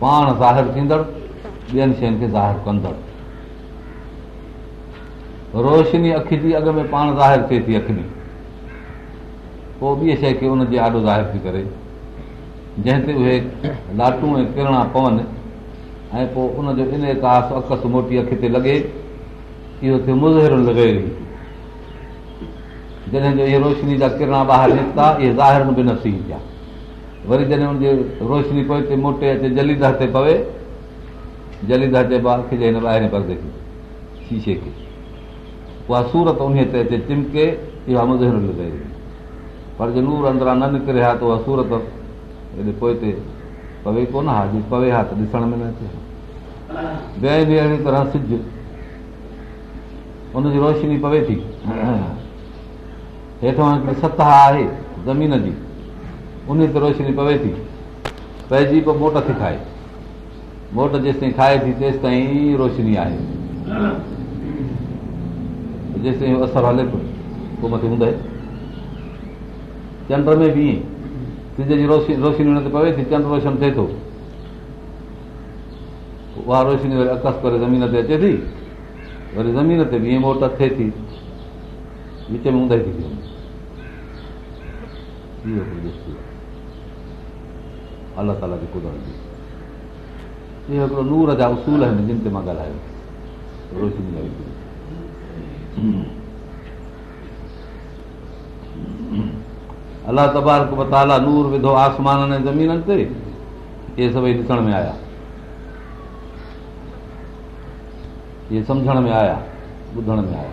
पाण ज़ाहि थींदड़ ॿियनि शयुनि खे ज़ाहिर कंदड़ रोशनी अखि जी अॻ में पाण ज़ाहिर पोइ ॿी शइ खे उनजे आॾो ज़ाहिर थी करे जंहिं ते उहे लाटूं ऐं किरणा पवनि ऐं पोइ उनजो इन कास अकस मोटी अखि ते लॻे इहो थियो मुज़हिर लॻे जॾहिं जो इहे रोशनी जा किरणा ॿाहिरि निकिता इहे ज़ाहिर बि न वरी जॾहिं हुनजी रोशनी पए ते मोटे अचे जलीदा ते पवे जलीदा जे ॿार खे जे हिन खे शीशे खे उहा सूरत उन ते अचे चिमके पर जे नूर अंदरां न निकिरे हा त उहा सूरत में सिज उनजी रोशनी पवे थी हेठां हिकिड़ी सतह आहे ज़मीन जी उन ते रोशनी पवे थी पइजी पोइ मोट थी खाए मोट जेसि ताईं खाए थी तेसि ताईं रोशनी आहे जेसि ताईं असरु हले पियो पोइ मथे हूंदे चंड में बि ईअं सिज जी रोशनी रोशनी हुन ते पवे थी चंड रोशन थिए थो उहा रोशनी वरी अकस करे ज़मीन ते अचे थी वरी ज़मीन ते बि मोट थिए थी विच में ऊंदहि थी इहो अलाह ताला जी कुदरत जी इहे हिकिड़ो नूर जा उसूल आहिनि जिन ते मां ॻाल्हायो रोशनी अलाह तबारक मताला नूर विधो आसमान ऐं ज़मीननि ते इहे सभई ॾिसण में आया इहे सम्झण में आया ॿुधण में आया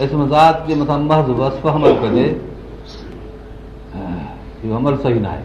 अमल सही न आहे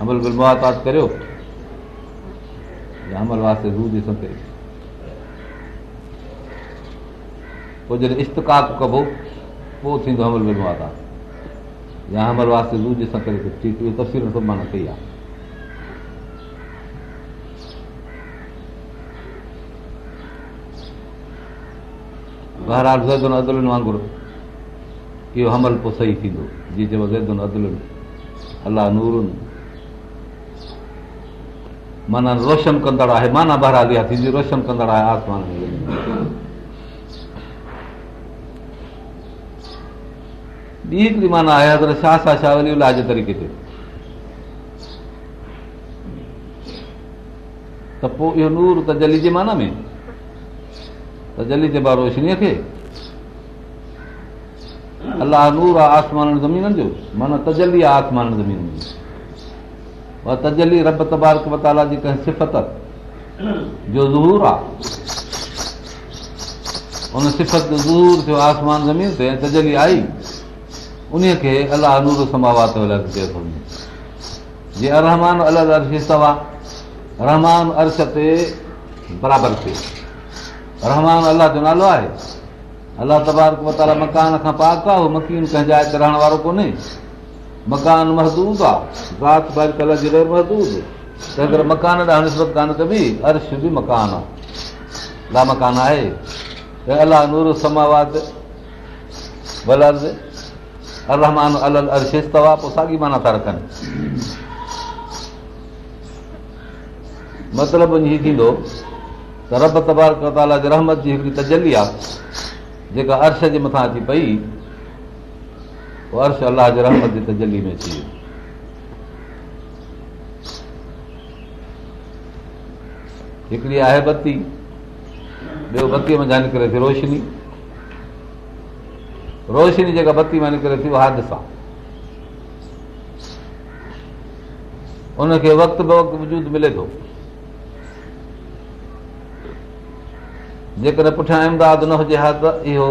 अमल बिलमात करियो या अमल वास्ते ज़ू ॾिस पोइ जॾहिं इश्तकाक कबो पोइ थींदो अमल बिलवा अमल वास्ते ज़ू ॾिसी कई आहे वांगुरु इहो अमल पोइ सही थींदो जी अलाह नूरुनि माना रोशन कंदड़ आहे माना बहरादी रोशन कंदड़ आहे आसमान में त पोइ इहो नूर त जली जे माना में त जली जे बार रोशिनीअ खे अलाह नूर आहे आसमान ज़मीननि जो माना त जली आहे आसमान ज़मीन में तजली रब तबारक मताला जी कंहिं सिफ़त जो ज़ूर आहे उन सिफ़त जो ज़ूर थियो आसमान ज़मीन ते ऐं तजली आई उन खे अलाह नूर समावात चए अलाहूरो समावा जीअं रहमान अर्श ते बराबरि थिए रहमान अलाह जो नालो आहे अलाह तबारक मताला मकान खां पाक आहे उहो मकीन कंहिं जाइ ते रहण वारो कोन्हे मकान महदूद आहे राति कल जी ग़ैर महदूद तंहिं करे मकान ॾांहुं निस्बत कान त बि अर्श बि मकान आहे ला मकान आहे अलाह नूर समावाद अल अर्श तवा पोइ साॻी माना था रखनि मतिलबु थींदो त रब तबार तबारा जे रहमत जी हिकिड़ी तजली आहे जेका अर्श जे मथां अची पई वर्ष अला हिकिड़ी आहे बती ॿियो बतीअ करे थी रोशनी रोशनी जेका बती मानी करे थी उहा ॾिसां हुनखे वक़्ते थो जेकॾहिं पुठियां अहमदाबाद न हुजे हा त इहो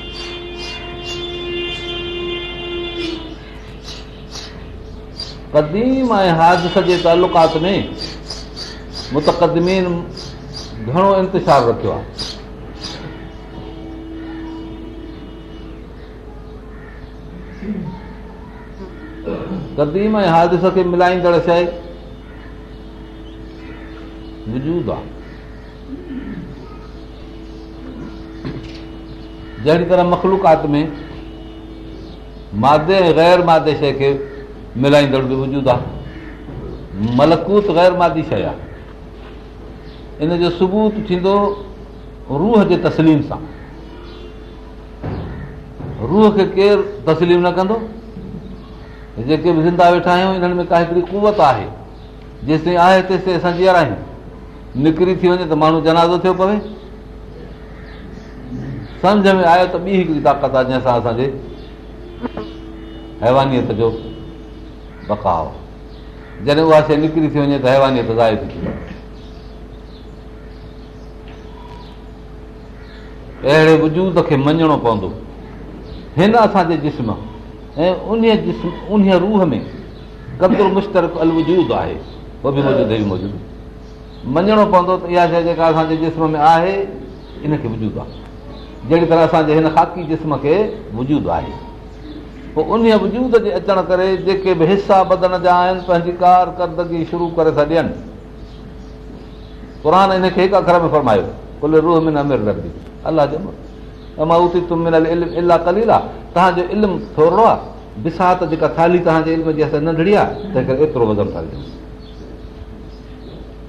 क़दीम ऐं हादिस जे तालुकात में मुतक़दमीन घणो इंतिशार रखियो आहे कदीम ऐं हादिस खे मिलाईंदड़ शइ वजूद आहे जहिड़ी तरह मखलूकात में मादे ऐं ग़ैर मादे शइ खे मिलाईंदड़ बि वजूदु मलकूत ग़ैर मादी शइ आहे इन जो सबूत थींदो रूह जे तस्लीम सां रूह खे केरु तस्लीम न कंदो जेके बि ज़िंदा वेठा आहियूं इन्हनि में का हिकिड़ी कुवत आहे जेसि ताईं आहे तेसि ताईं असां जीअर आहियूं निकिरी थी वञे त माण्हू जनाज़ो थियो पवे सम्झ में आयो त ॿी हिकिड़ी ताक़त आहे जंहिंसां असांजे हैवानीअ जो पका जॾहिं उहा शइ निकिरी थी वञे त हैवानी हैवानीअ थी ज़ाहिर अहिड़े वजूद खे मञणो पवंदो हिन असांजे जिस्म ऐं उन जिस्म उन रूह में कदुरु अल वजूद आहे उहो बि मौजूदु ई मौजूदु मञणो पवंदो त इहा शइ जेका असांजे जिस्म में आहे इनखे वजूदु आहे जहिड़ी तरह असांजे हिन ख़ाकी जिस्म खे वजूदु आहे पोइ उन वजूद जे अचण करे जेके बि हिसा बदन जा आहिनि पंहिंजी कारकरदगी शुरू करे था ॾियनि क़रान हिनखे हिकु अखर में फरमायो कुल रूह मिन अमिर लॻंदी अलाह जो अमर अमा उते इलाह आहे तव्हांजो इल्मु थोरो आहे ॾिसा त जेका थाली तव्हांजे इल्म जी असां नंढड़ी आहे तंहिं करे एतिरो वज़न था ॾियनि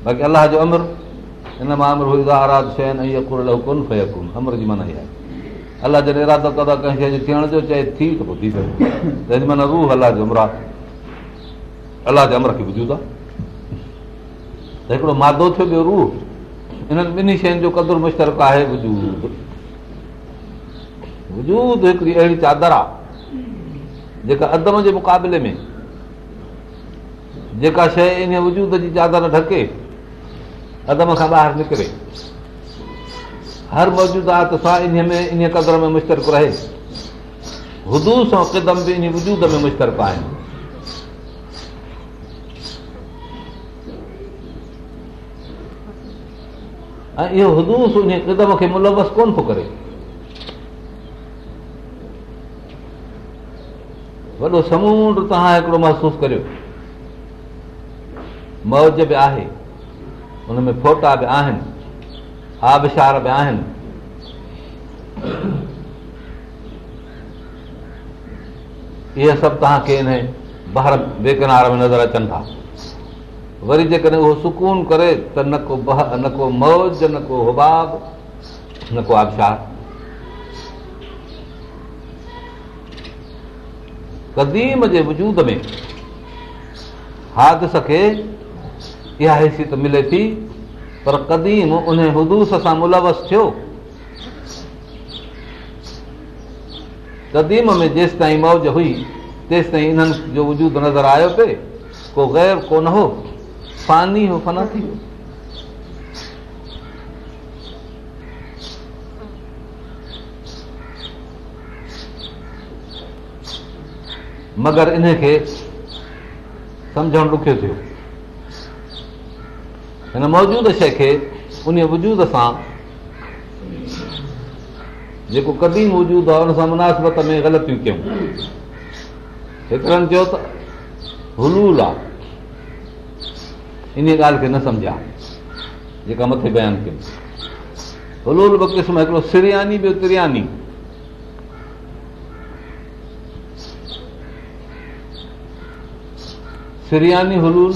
बाक़ी अलाह जो अमिर हिन मां अमिर हुई अमर जी माना इहा आहे अलाह जॾहिं इरादा कंदा कंहिं शइ जे थियण जो चए थी त पोइ थी सघे रूह अलाह जो अमरा अलाह जे अमर खे वजूद आहे त हिकिड़ो मादो थियो ॿियो रूह इन्हनि ॿिन्ही शयुनि जो कदुरु मुश्तरक आहे वजूद वजूद हिकिड़ी अहिड़ी चादर आहे जेका अदम जे मुक़ाबले में जेका शइ इन वजूद जी चादर ढके अदम खां ॿाहिरि निकिरे हर موجودات आहे त सा इन में इन क़दर में मुश्तर रहे हुदूस ऐं कदम बि इन वजूद में मुश्तर आहिनि ऐं इहो हुदूस इन क़दम खे मुलबस कोन थो करे वॾो समूंड तव्हां हिकिड़ो महसूसु करियो मौज बि आहे उनमें फोटा बि आहिनि आबिशार बि आहिनि इहे सभु तव्हांखे इन बहर बेकिनार में नज़र अचनि था वरी जेकॾहिं उहो सुकून करे त न को बह न को मौज न को हुबाब न को आबिशार कदीम जे वजूद में हादस खे इहा हैसियत मिले थी पर कदीम उन हुदूस सां मुलवस थियो कदीम में जेसिताईं मौज हुई तेसिताईं इन्हनि जो वजूदु नज़र आयो पए को ग़ैर कोन हो फानी हो फन थी वियो मगर इनखे सम्झणु ॾुखियो थियो हिन मौजूद शइ खे उन वजूद सां जेको क़दीम वजूद आहे हुन सां मुनासिबत में ग़लतियूं कयूं हिकिड़नि चयो त हुलूल आहे इन ॻाल्हि खे न सम्झा जेका मथे बयानु कयूं हुलूल ॿ क़िस्म हिकिड़ो सिरयानी ॿियो तिरयानी सिरयानी हुलूल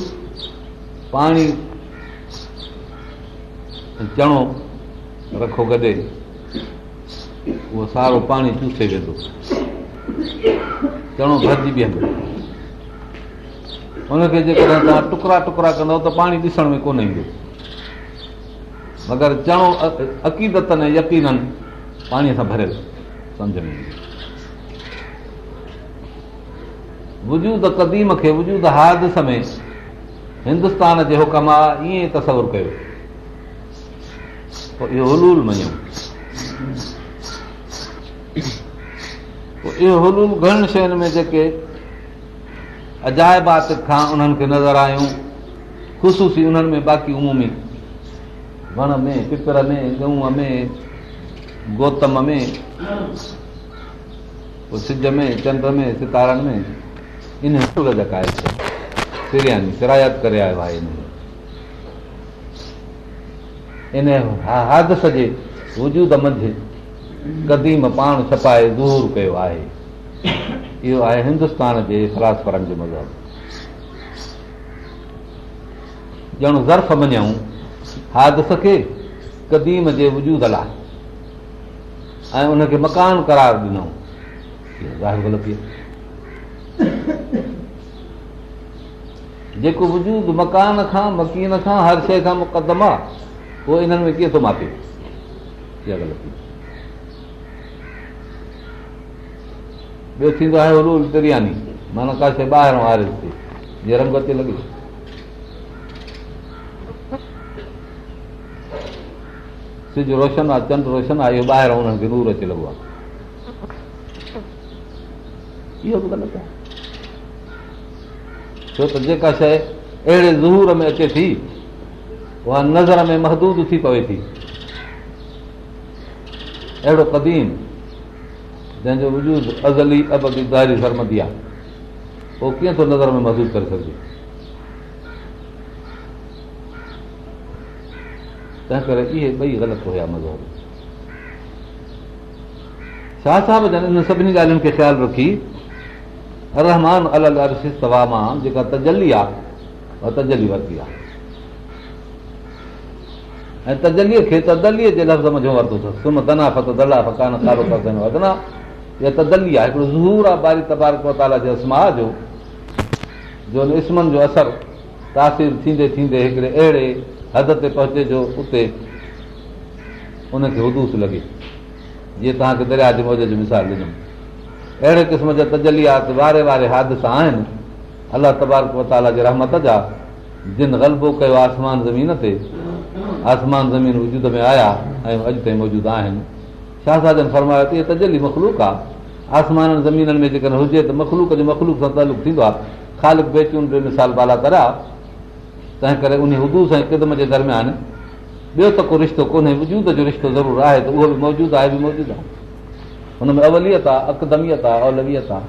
पाणी चणो रखो गॾे उहो सारो पाणी चूसे वेंदो चणो भरिजी बीहंदो हुनखे जेकॾहिं तव्हां टुकड़ा टुकड़ा कंदव त पाणी ॾिसण में कोन ईंदो मगर चणो अक़ीदतनि ऐं यकीननि पाणीअ सां भरियल सम्झ में ईंदो वजूद क़दीम खे वजूद हादस में हिंदुस्तान जे हुकम आहे ईअं तसवुरु कयो पोइ इहो हुलूल मयूं पोइ इहो हुलूल घणनि शयुनि में जेके अजाइबात खां उन्हनि खे नज़र आहियूं ख़ुशूसी उन्हनि में बाक़ी उमोमी वण में पितर में गऊं में गौतम में पोइ सिज में चंड में सितारनि में इन जेका आहे शिरायत करे आयो आहे इन हादस जे वजूद मंझि क़दीम पाण छपाए ज़ूर कयो आहे इहो आहे हिंदुस्तान जे फिलासफरनि जो मज़हब ॼण ज़र्फ़ मञूं हादस खे क़दीम जे वजूद लाइ ऐं उनखे मकान करार ॾिनऊं जेको वजूद मकान खां मकीन खां हर शइ खां मुक़दम आहे पोइ इन्हनि में कीअं थो मापे इहा ग़लति ॿियो थींदो आहे रूल दिरयानी माना काथे ॿाहिरां वारे का जीअं रंग ते लॻे सिज रोशन आहे चंड रोशन आहे इहो ॿाहिरां हुननि खे दूर अचे लॻो आहे इहो बि ग़लति आहे छो त जेका शइ अहिड़े दूर में अचे थी उहा नज़र में महदूद थी पवे थी अहिड़ो कदीम जंहिंजो वजूद अज़ली अबदी दारी सरमदी आहे उहो कीअं थो तो नज़र में महदूद करे सघिजे तंहिं करे इहे ॿई ग़लति हुया मज़हब शाह साहिब जन इन सभिनी ॻाल्हियुनि खे ख़्यालु रखी रहमान अल अल अर्श सवा मां जेका तजली आहे उहा तजली वरिती आहे ऐं तजलीअ खे तदलीअ जे लफ़्ज़ में वरितो अथसि सुम्हना तदली आहे हिकिड़ो ज़हूर आहे बारी तबारकाल जो इस्मनि जो असरु तासीर थींदे थींदे हिकिड़े अहिड़े हद ते पहुचे जो उते उनखे उदूस लॻे जीअं तव्हांखे दरिया जे मौज जी मिसाल ॾिनो अहिड़े क़िस्म जा तजलीया वारे वारे हाद आहिनि अलाह तबारकाला जे रहमत जा जिन ग़लबो कयो आसमान ज़मीन ते आसमान ज़मीन वजूद में आया ऐं अॼु ताईं मौजूदु आहिनि शाह साजन फरमायो त تجلی त जली मखलूक आहे आसमाननि ज़मीननि में जेकॾहिं हुजे त मख़लूक जे मख़लूक सां तालुक थींदो आहे ख़ालि बेचून साल बाला तरिया तंहिं करे उन हुदूस ऐं क़दम जे दरमियान ॿियो त को रिश्तो कोन्हे वजूद जो रिश्तो ज़रूरु आहे त उहो बि मौजूदु आहे बि मौजूदु आहे हुन में अवलियत आहे अकदमियत आहे अवलियत आहे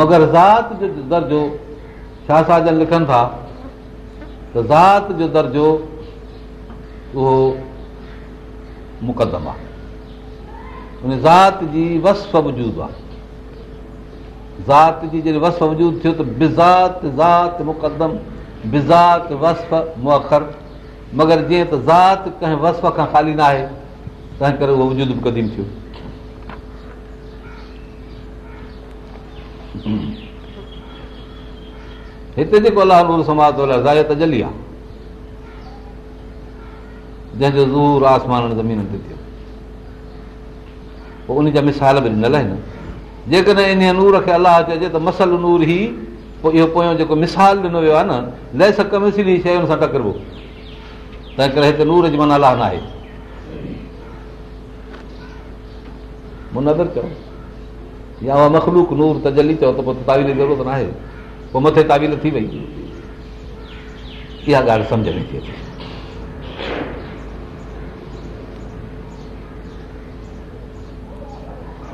मगर ज़ात जो दर्जो शाह साजन लिखनि था त ज़ात जो दर्जो उहो मुक़दम आहे उन ज़ात जी वसफ वसफ आहे जी जॾहिं थियो त बिज़ात ज़ात मुक़दम बिज़ात वसफ मुखर मगर जीअं त ज़ात कंहिं वसफ़ खां ख़ाली न आहे तंहिं करे उहो वजूद बि क़दीम थियो हिते जेको अलाह नूर समाज ज़ाया त जली आहे जंहिंजो ज़ूर आसमान ज़मीन ते थियो उन जा मिसाल बि ॾिनल आहिनि जेकॾहिं इन नूर खे अलाह चइजे त मसल नूर ई पोइ इहो पोयां जेको मिसाल ॾिनो वियो आहे न नए सी शइ हुन सां टकरबो तंहिं करे हिते नूर जी माना अलाह न आहे मुनदर चओ या उहा मखलूक नूर त जली चओ त पोइ तावी ज़रूरत न आहे पोइ मथे ताबील थी वई इहा ॻाल्हि सम्झ में थी अचे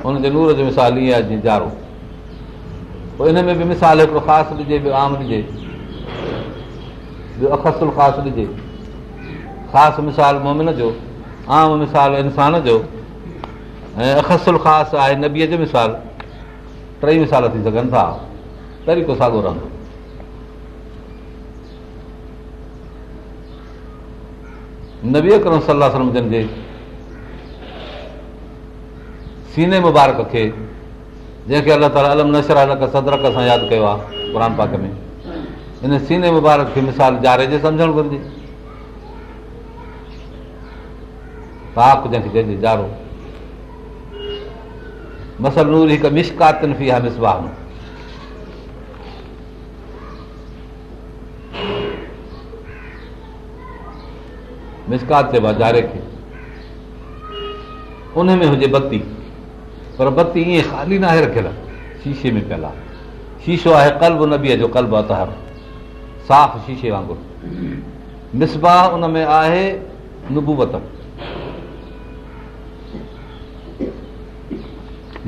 हुनजे नूर जो मिसाल ईअं आहे जीअं जारो पोइ हिन में बि मिसाल हिकिड़ो ख़ासि ॾिजे ॿियो आम ॾिजे ॿियो अखसुल ख़ासि ॾिजे ख़ासि मिसाल मोमिन जो आम मिसाल इंसान जो ऐं अखसुल ख़ासि आहे नबीअ जो मिसाल टई मिसाल थी सघनि था तरीक़ो साॻो रहंदो नबीअ कर सलाह जन जे सीने मुबारक खे जंहिंखे अलाह ताला अल सदरक सां यादि कयो आहे क़रान पाक में इन सीने मुबारक खे मिसाल जारे सम्झणु घुरिजे हाक जंहिंखे जारो मसलूर हिकु मिसकाती आहे मिसबा मिस्कात थिए भाॼारे खे उनमें हुजे बती पर बती ईअं ख़ाली नाहे रखियलु शीशे में पियल आहे शीशो आहे कल्ब नबीअ जो कल्ब आहे त हर साफ़ शीशे वांगुरु मिसबा उनमें आहे नुबूत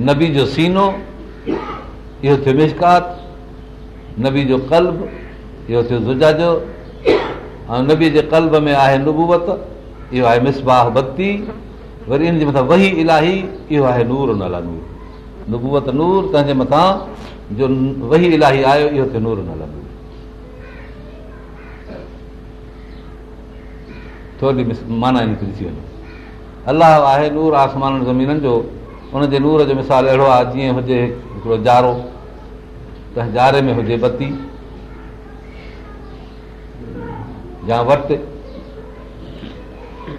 नबी जो सीनो इहो थियो मिस्कात नबी जो कल्ब इहो थियो जुजाजो ऐं नबीअ जे कल्ब में आहे नुबूत इहो आहे मिसबाह बत्ती वरी इन वही इलाही इहो आहे नूर नालू नुबूत नूर तंहिंजे मथां जो वही इलाही आयो इहो थियो नूर थोरी माना निकिरी वञो अलाह आहे नूर आसमान ज़मीननि जो उनजे नूर जो मिसाल अहिड़ो आहे जीअं हुजे हिकिड़ो जारो त जारे में हुजे बत्ती या वर्त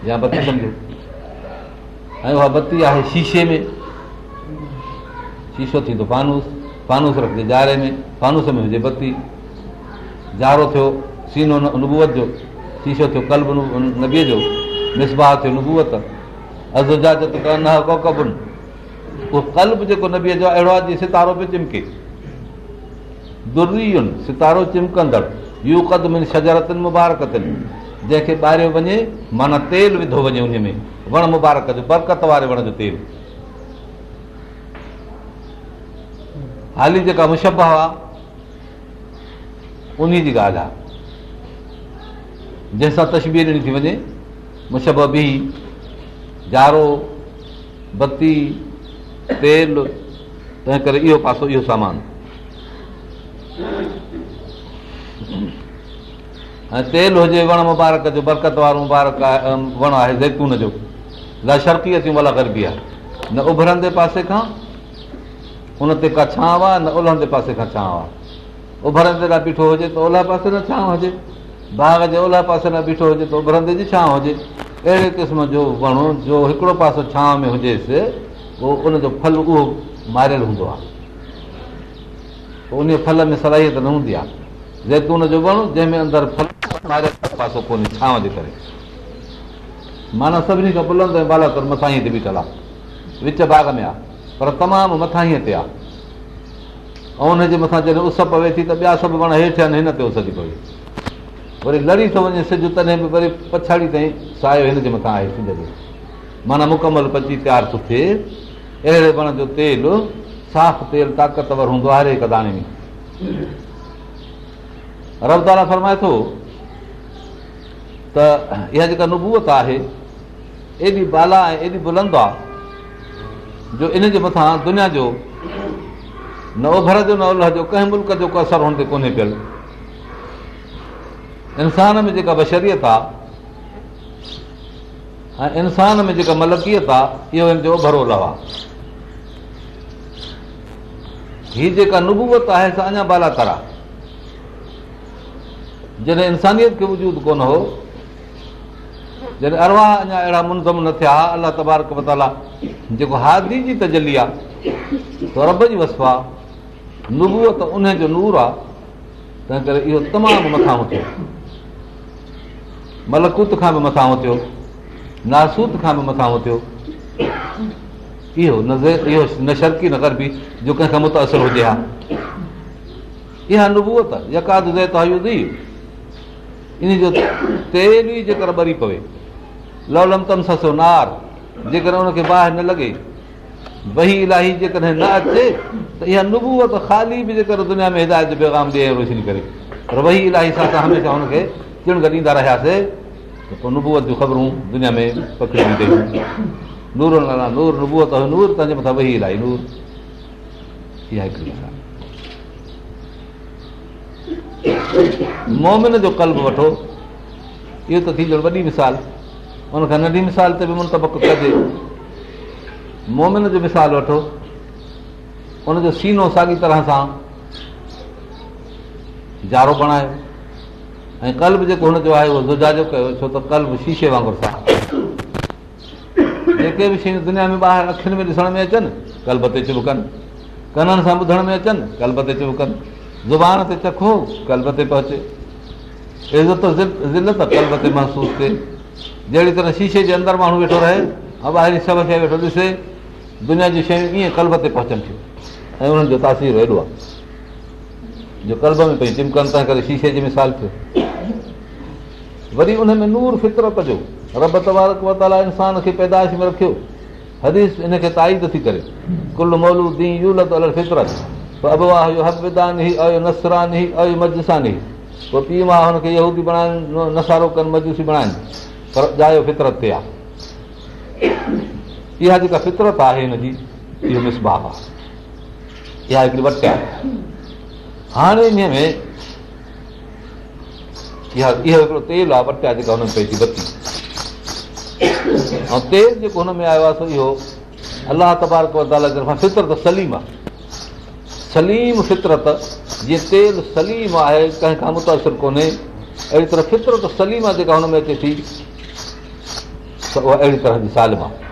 या बती सम्झ ऐं उहा बती आहे शीशे में शीशो थींदो फानूस फानूस रखजे ज़ारे में फानूस में हुजे बती जारो थियो सीनोअ जो शीशो थियो कल्ब नबीअ जो मिसबा थियो कल्ब जेको नबीअ जो अहिड़ो आहे सितारो बि चिमके दुरियुनि सितारो चिमकंदड़ यू कदम आहिनि शजारतनि जंहिंखे ॿाहिरियो वञे माना तेल विधो वञे उन में वण मुबारक जो बरक़त वारे वण जो तेल हाली जेका मुशब हुआ उन जी ॻाल्हि आहे जंहिंसां तशबीर ॾिनी थी वञे मुशब बि जारो बती तेल तंहिं करे इहो पासो इहो सामान ऐं तेल हुजे वण मुबारक जो बरक़त वारो मुबारक आहे वण आहे ज़ैतून जो ला शर्की अचूं भला गरबी आहे न उभरंदे पासे खां उन ते का छांव आहे न ओलहंदे पासे खां छांव आहे उभरंदे लाइ बीठो हुजे त ओलह पासे न छांव हुजे बाग जे ओलह पासे लाइ बीठो हुजे त उभरंदे जी छांव हुजे अहिड़े क़िस्म जो वण जो हिकिड़ो पासो छांव में हुजेसि उहो उनजो फल उहो मारियलु हूंदो आहे उन फल में सलाहियत न हूंदी आहे जैतून जो वणु जंहिंमें अंदरि फल पासो कोन्हे छांव जे करे माना सभिनी खां बुलंद ऐं ते बीठल आहे विच बाग़ में आहे पर तमामु मथां आहे ऐं हुनजे मथां जॾहिं उस पवे थी त ॿिया सभु वण हेठि आहिनि हिन ते उस थी पवे वरी लड़ी थो वञे सिज तॾहिं बि वरी पछाड़ी ताईं सायो हिनजे मथां आहे सिज जो माना मुकमल पची तयारु थो थिए अहिड़े वण जो तेल साफ़ु तेल ताक़तवर हूंदो आहे हरे दाणे में रव ताला फरमाए थो त इहा जेका नुबूत आहे एॾी बाला ऐं एॾी बुलंद आहे जो इनजे मथां दुनिया जो न उभर जो न उलह जो कंहिं मुल्क जो को असरु हुन ते कोन्हे पियल इंसान में जेका बशरियत आहे ऐं इंसान में जेका मलकियत आहे इहो हिन जो भरोल आहे ही जेका नुबूत आहे अञा बालाकारा जॾहिं इंसानियत खे وجود कोन हो जॾहिं अरवा अञा अहिड़ा मुनज़मन थिया अलाह تبارک जेको हादरी जी त जली आहे रब जी वसवात उन जो नूर आहे तंहिं करे इहो तमामु मथां हुतियो मलकुत खां बि मथां उथियो नासूत खां बि मथां उथियो इहो नज़र इहो नशरकी न कर जो कंहिंखां मुतासिर हुजे हा इहा नुबूअ यका इन जो तेल ई जेकर ॿरी पवे लवलम तम ससो नार जेकर उनखे बाहि न लॻे वही इलाही जेकॾहिं न अचे त इहा नुबूअ त ख़ाली बि जेकर दुनिया में हिदायत जो पैगाम ॾिए रोशनी करे पर वही इलाही सां असां हमेशह हुनखे चिण घ ॾींदा रहियासीं पोइ नुबूअ जूं ख़बरूं दुनिया में नूर नूर नुबूअ त नूर तंहिंजे मथां वही इलाही नूर इहा हिकिड़ी ॻाल्हि मोमिन जो कल्ब वठो इहो त थी जो वॾी मिसाल उनखां नंढी मिसाल ते बि मुंतबक कजे मोमिन जो मिसाल वठो उनजो सीनो साॻी तरह सां जारो बणायो ऐं कल्ब जेको हुनजो आहे उहो जुजाजो कयो छो त कल्ब शीशे वांगुरु सां जेके बि शयूं दुनिया में ॿाहिरि अखियुनि में ॾिसण में अचनि कल्ब ते चुभ कनि कननि सां ॿुधण में अचनि कल्ब ते चुभ कनि ज़ुबान ते चखो कल्ब ते पहुचे इज़त ज़िलत कल्ब ते महसूसु थिए जहिड़ी तरह शीशे जे अंदरि माण्हू वेठो रहे ऐं अहिड़ी सभु खे वेठो ॾिसे दुनिया जी शयूं ईअं कल्ब ते पहुचनि थियूं ऐं उन्हनि जो तासीर हेॾो आहे जो कल्ब में पई चिमकनि तंहिं करे शीशे जी मिसाल थियो वरी उन में नूर फितरत जो रब तबारक वताला इंसान खे पैदाश में रखियो हदीस इनखे ताईद थी करे कुल यूलत अल फितरत पोइ अबवा इहो हब विदान नसरान मजिसान हुई पोइ पीउ मां हुनखे इहो बणाइनि नसारो कनि मजूसी बणाइनि पर जायो फितरत ते आहे इहा जेका फितरत आहे हिनजी इहो मिसबा आहे इहा हिकिड़ी वटि आहे हाणे इन में इहा इहो हिकिड़ो तेल आहे वटि आहे जेका हुन में पई थी बती ऐं तेल जेको हुन में आयो आहे सो इहो अलाह तबार कयो तरफ़ां फितरत सलीम आहे सलीम फितरत जीअं तेल सलीम आहे कंहिंखां मुतासिर कोन्हे अहिड़ी तरह फितरत सलीम आहे जेका हुन में अचे थी त उहा अहिड़ी तरह जी सालिम आहे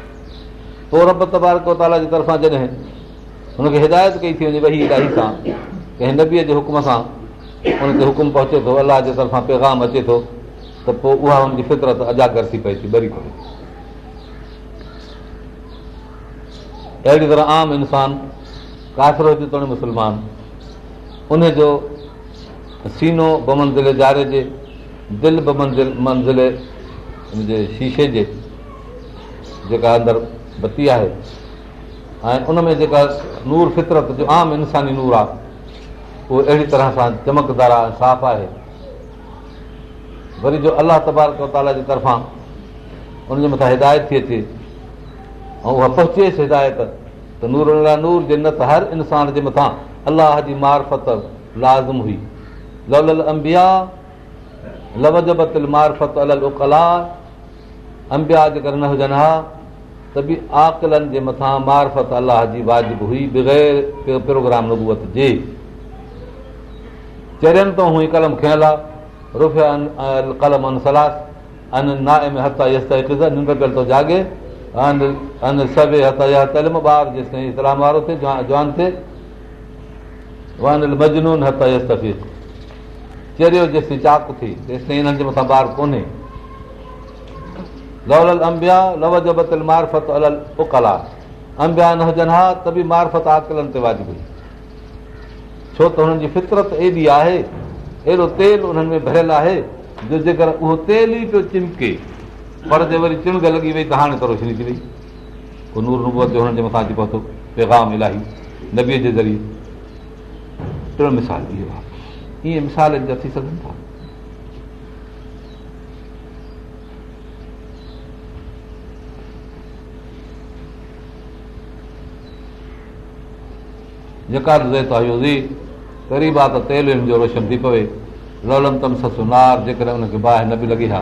पोइ रबतो ताला जे तरफ़ां जॾहिं हुनखे हिदायत कई थी वञे वही इलाही सां कंहिं नबीअ जे हुकम सां हुनखे हुकुम पहुचे थो अलाह जे तरफ़ां पैगाम अचे थो त पोइ उहा हुनजी फितरत अजागर थी पए थी बरी थो अहिड़ी तरह आम इंसान कासिरो त मुस्लमान उनजो सीनो बमन ज़िले जारे जे दिलि बमन मंज़िले हुनजे शीशे जेका अंदरि बती आहे ऐं उन में जेका नूर फितरत जो आम इंसानी नूर आहे उहो अहिड़ी तरह सां चमकदार आहे साफ़ु आहे वरी जो अलाह तबार कोताला जे तरफ़ां उनजे मथां हिदायत थी अचे ऐं उहा पहुचेसि हिदायत त हर इंसान जे मथां अलाह जी मार्फत लाज़िम हुई अंबिया जेकर न हुजनि हा त बि आकलनि जे मथां मारफत अलाह जी वाजिबु हुई बग़ैर चरियनि कलम खयल आहे चरियो जेसिताईं चाक थिए ताईं ॿारु कोन्हे अंबिया न हुजनि हा त बि मारफत हाकलनि ते वाजिबी छो त हुननि जी फितरत एॾी आहे अहिड़ो तेल उन्हनि में भरियलु आहे जंहिंजे करे उहो तेल ई पियो चिमके पर जे वरी चिणग लॻी वई त हाणे त रोशनी थी वई पोइ नूर जो हुननि जे मथां अची पहुतो पैगाम इलाही नबीअ जे ज़रिए टिण मिसाल इहो आहे ईअं मिसाल जा थी सघनि था जेका ग़रीब आहे त तेल हिन जो रोशन थी पवे तम ससु नार जेकॾहिं हुनखे बाहि न बि लॻी हा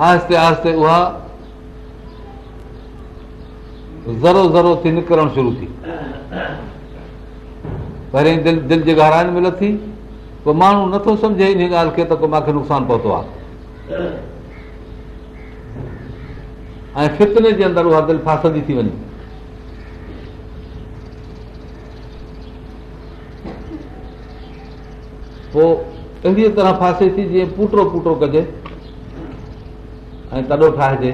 आहिस्ते आहिस्ते उहा ज़रो ज़रो थी निकिरणु शुरू थी पहिरीं दिलि दिलि जे में लथी पोइ माण्हू नथो सम्झे इन ॻाल्हि खे त पोइ मूंखे नुक़सानु पहुतो आहे ऐं फितने जे अंदरि उहा दिलि फासंदी थी वञे पोइ अहिड़ीअ तरह फासे थी जीअं पुटो पुटो कजे ऐं तॾो ठाहिजे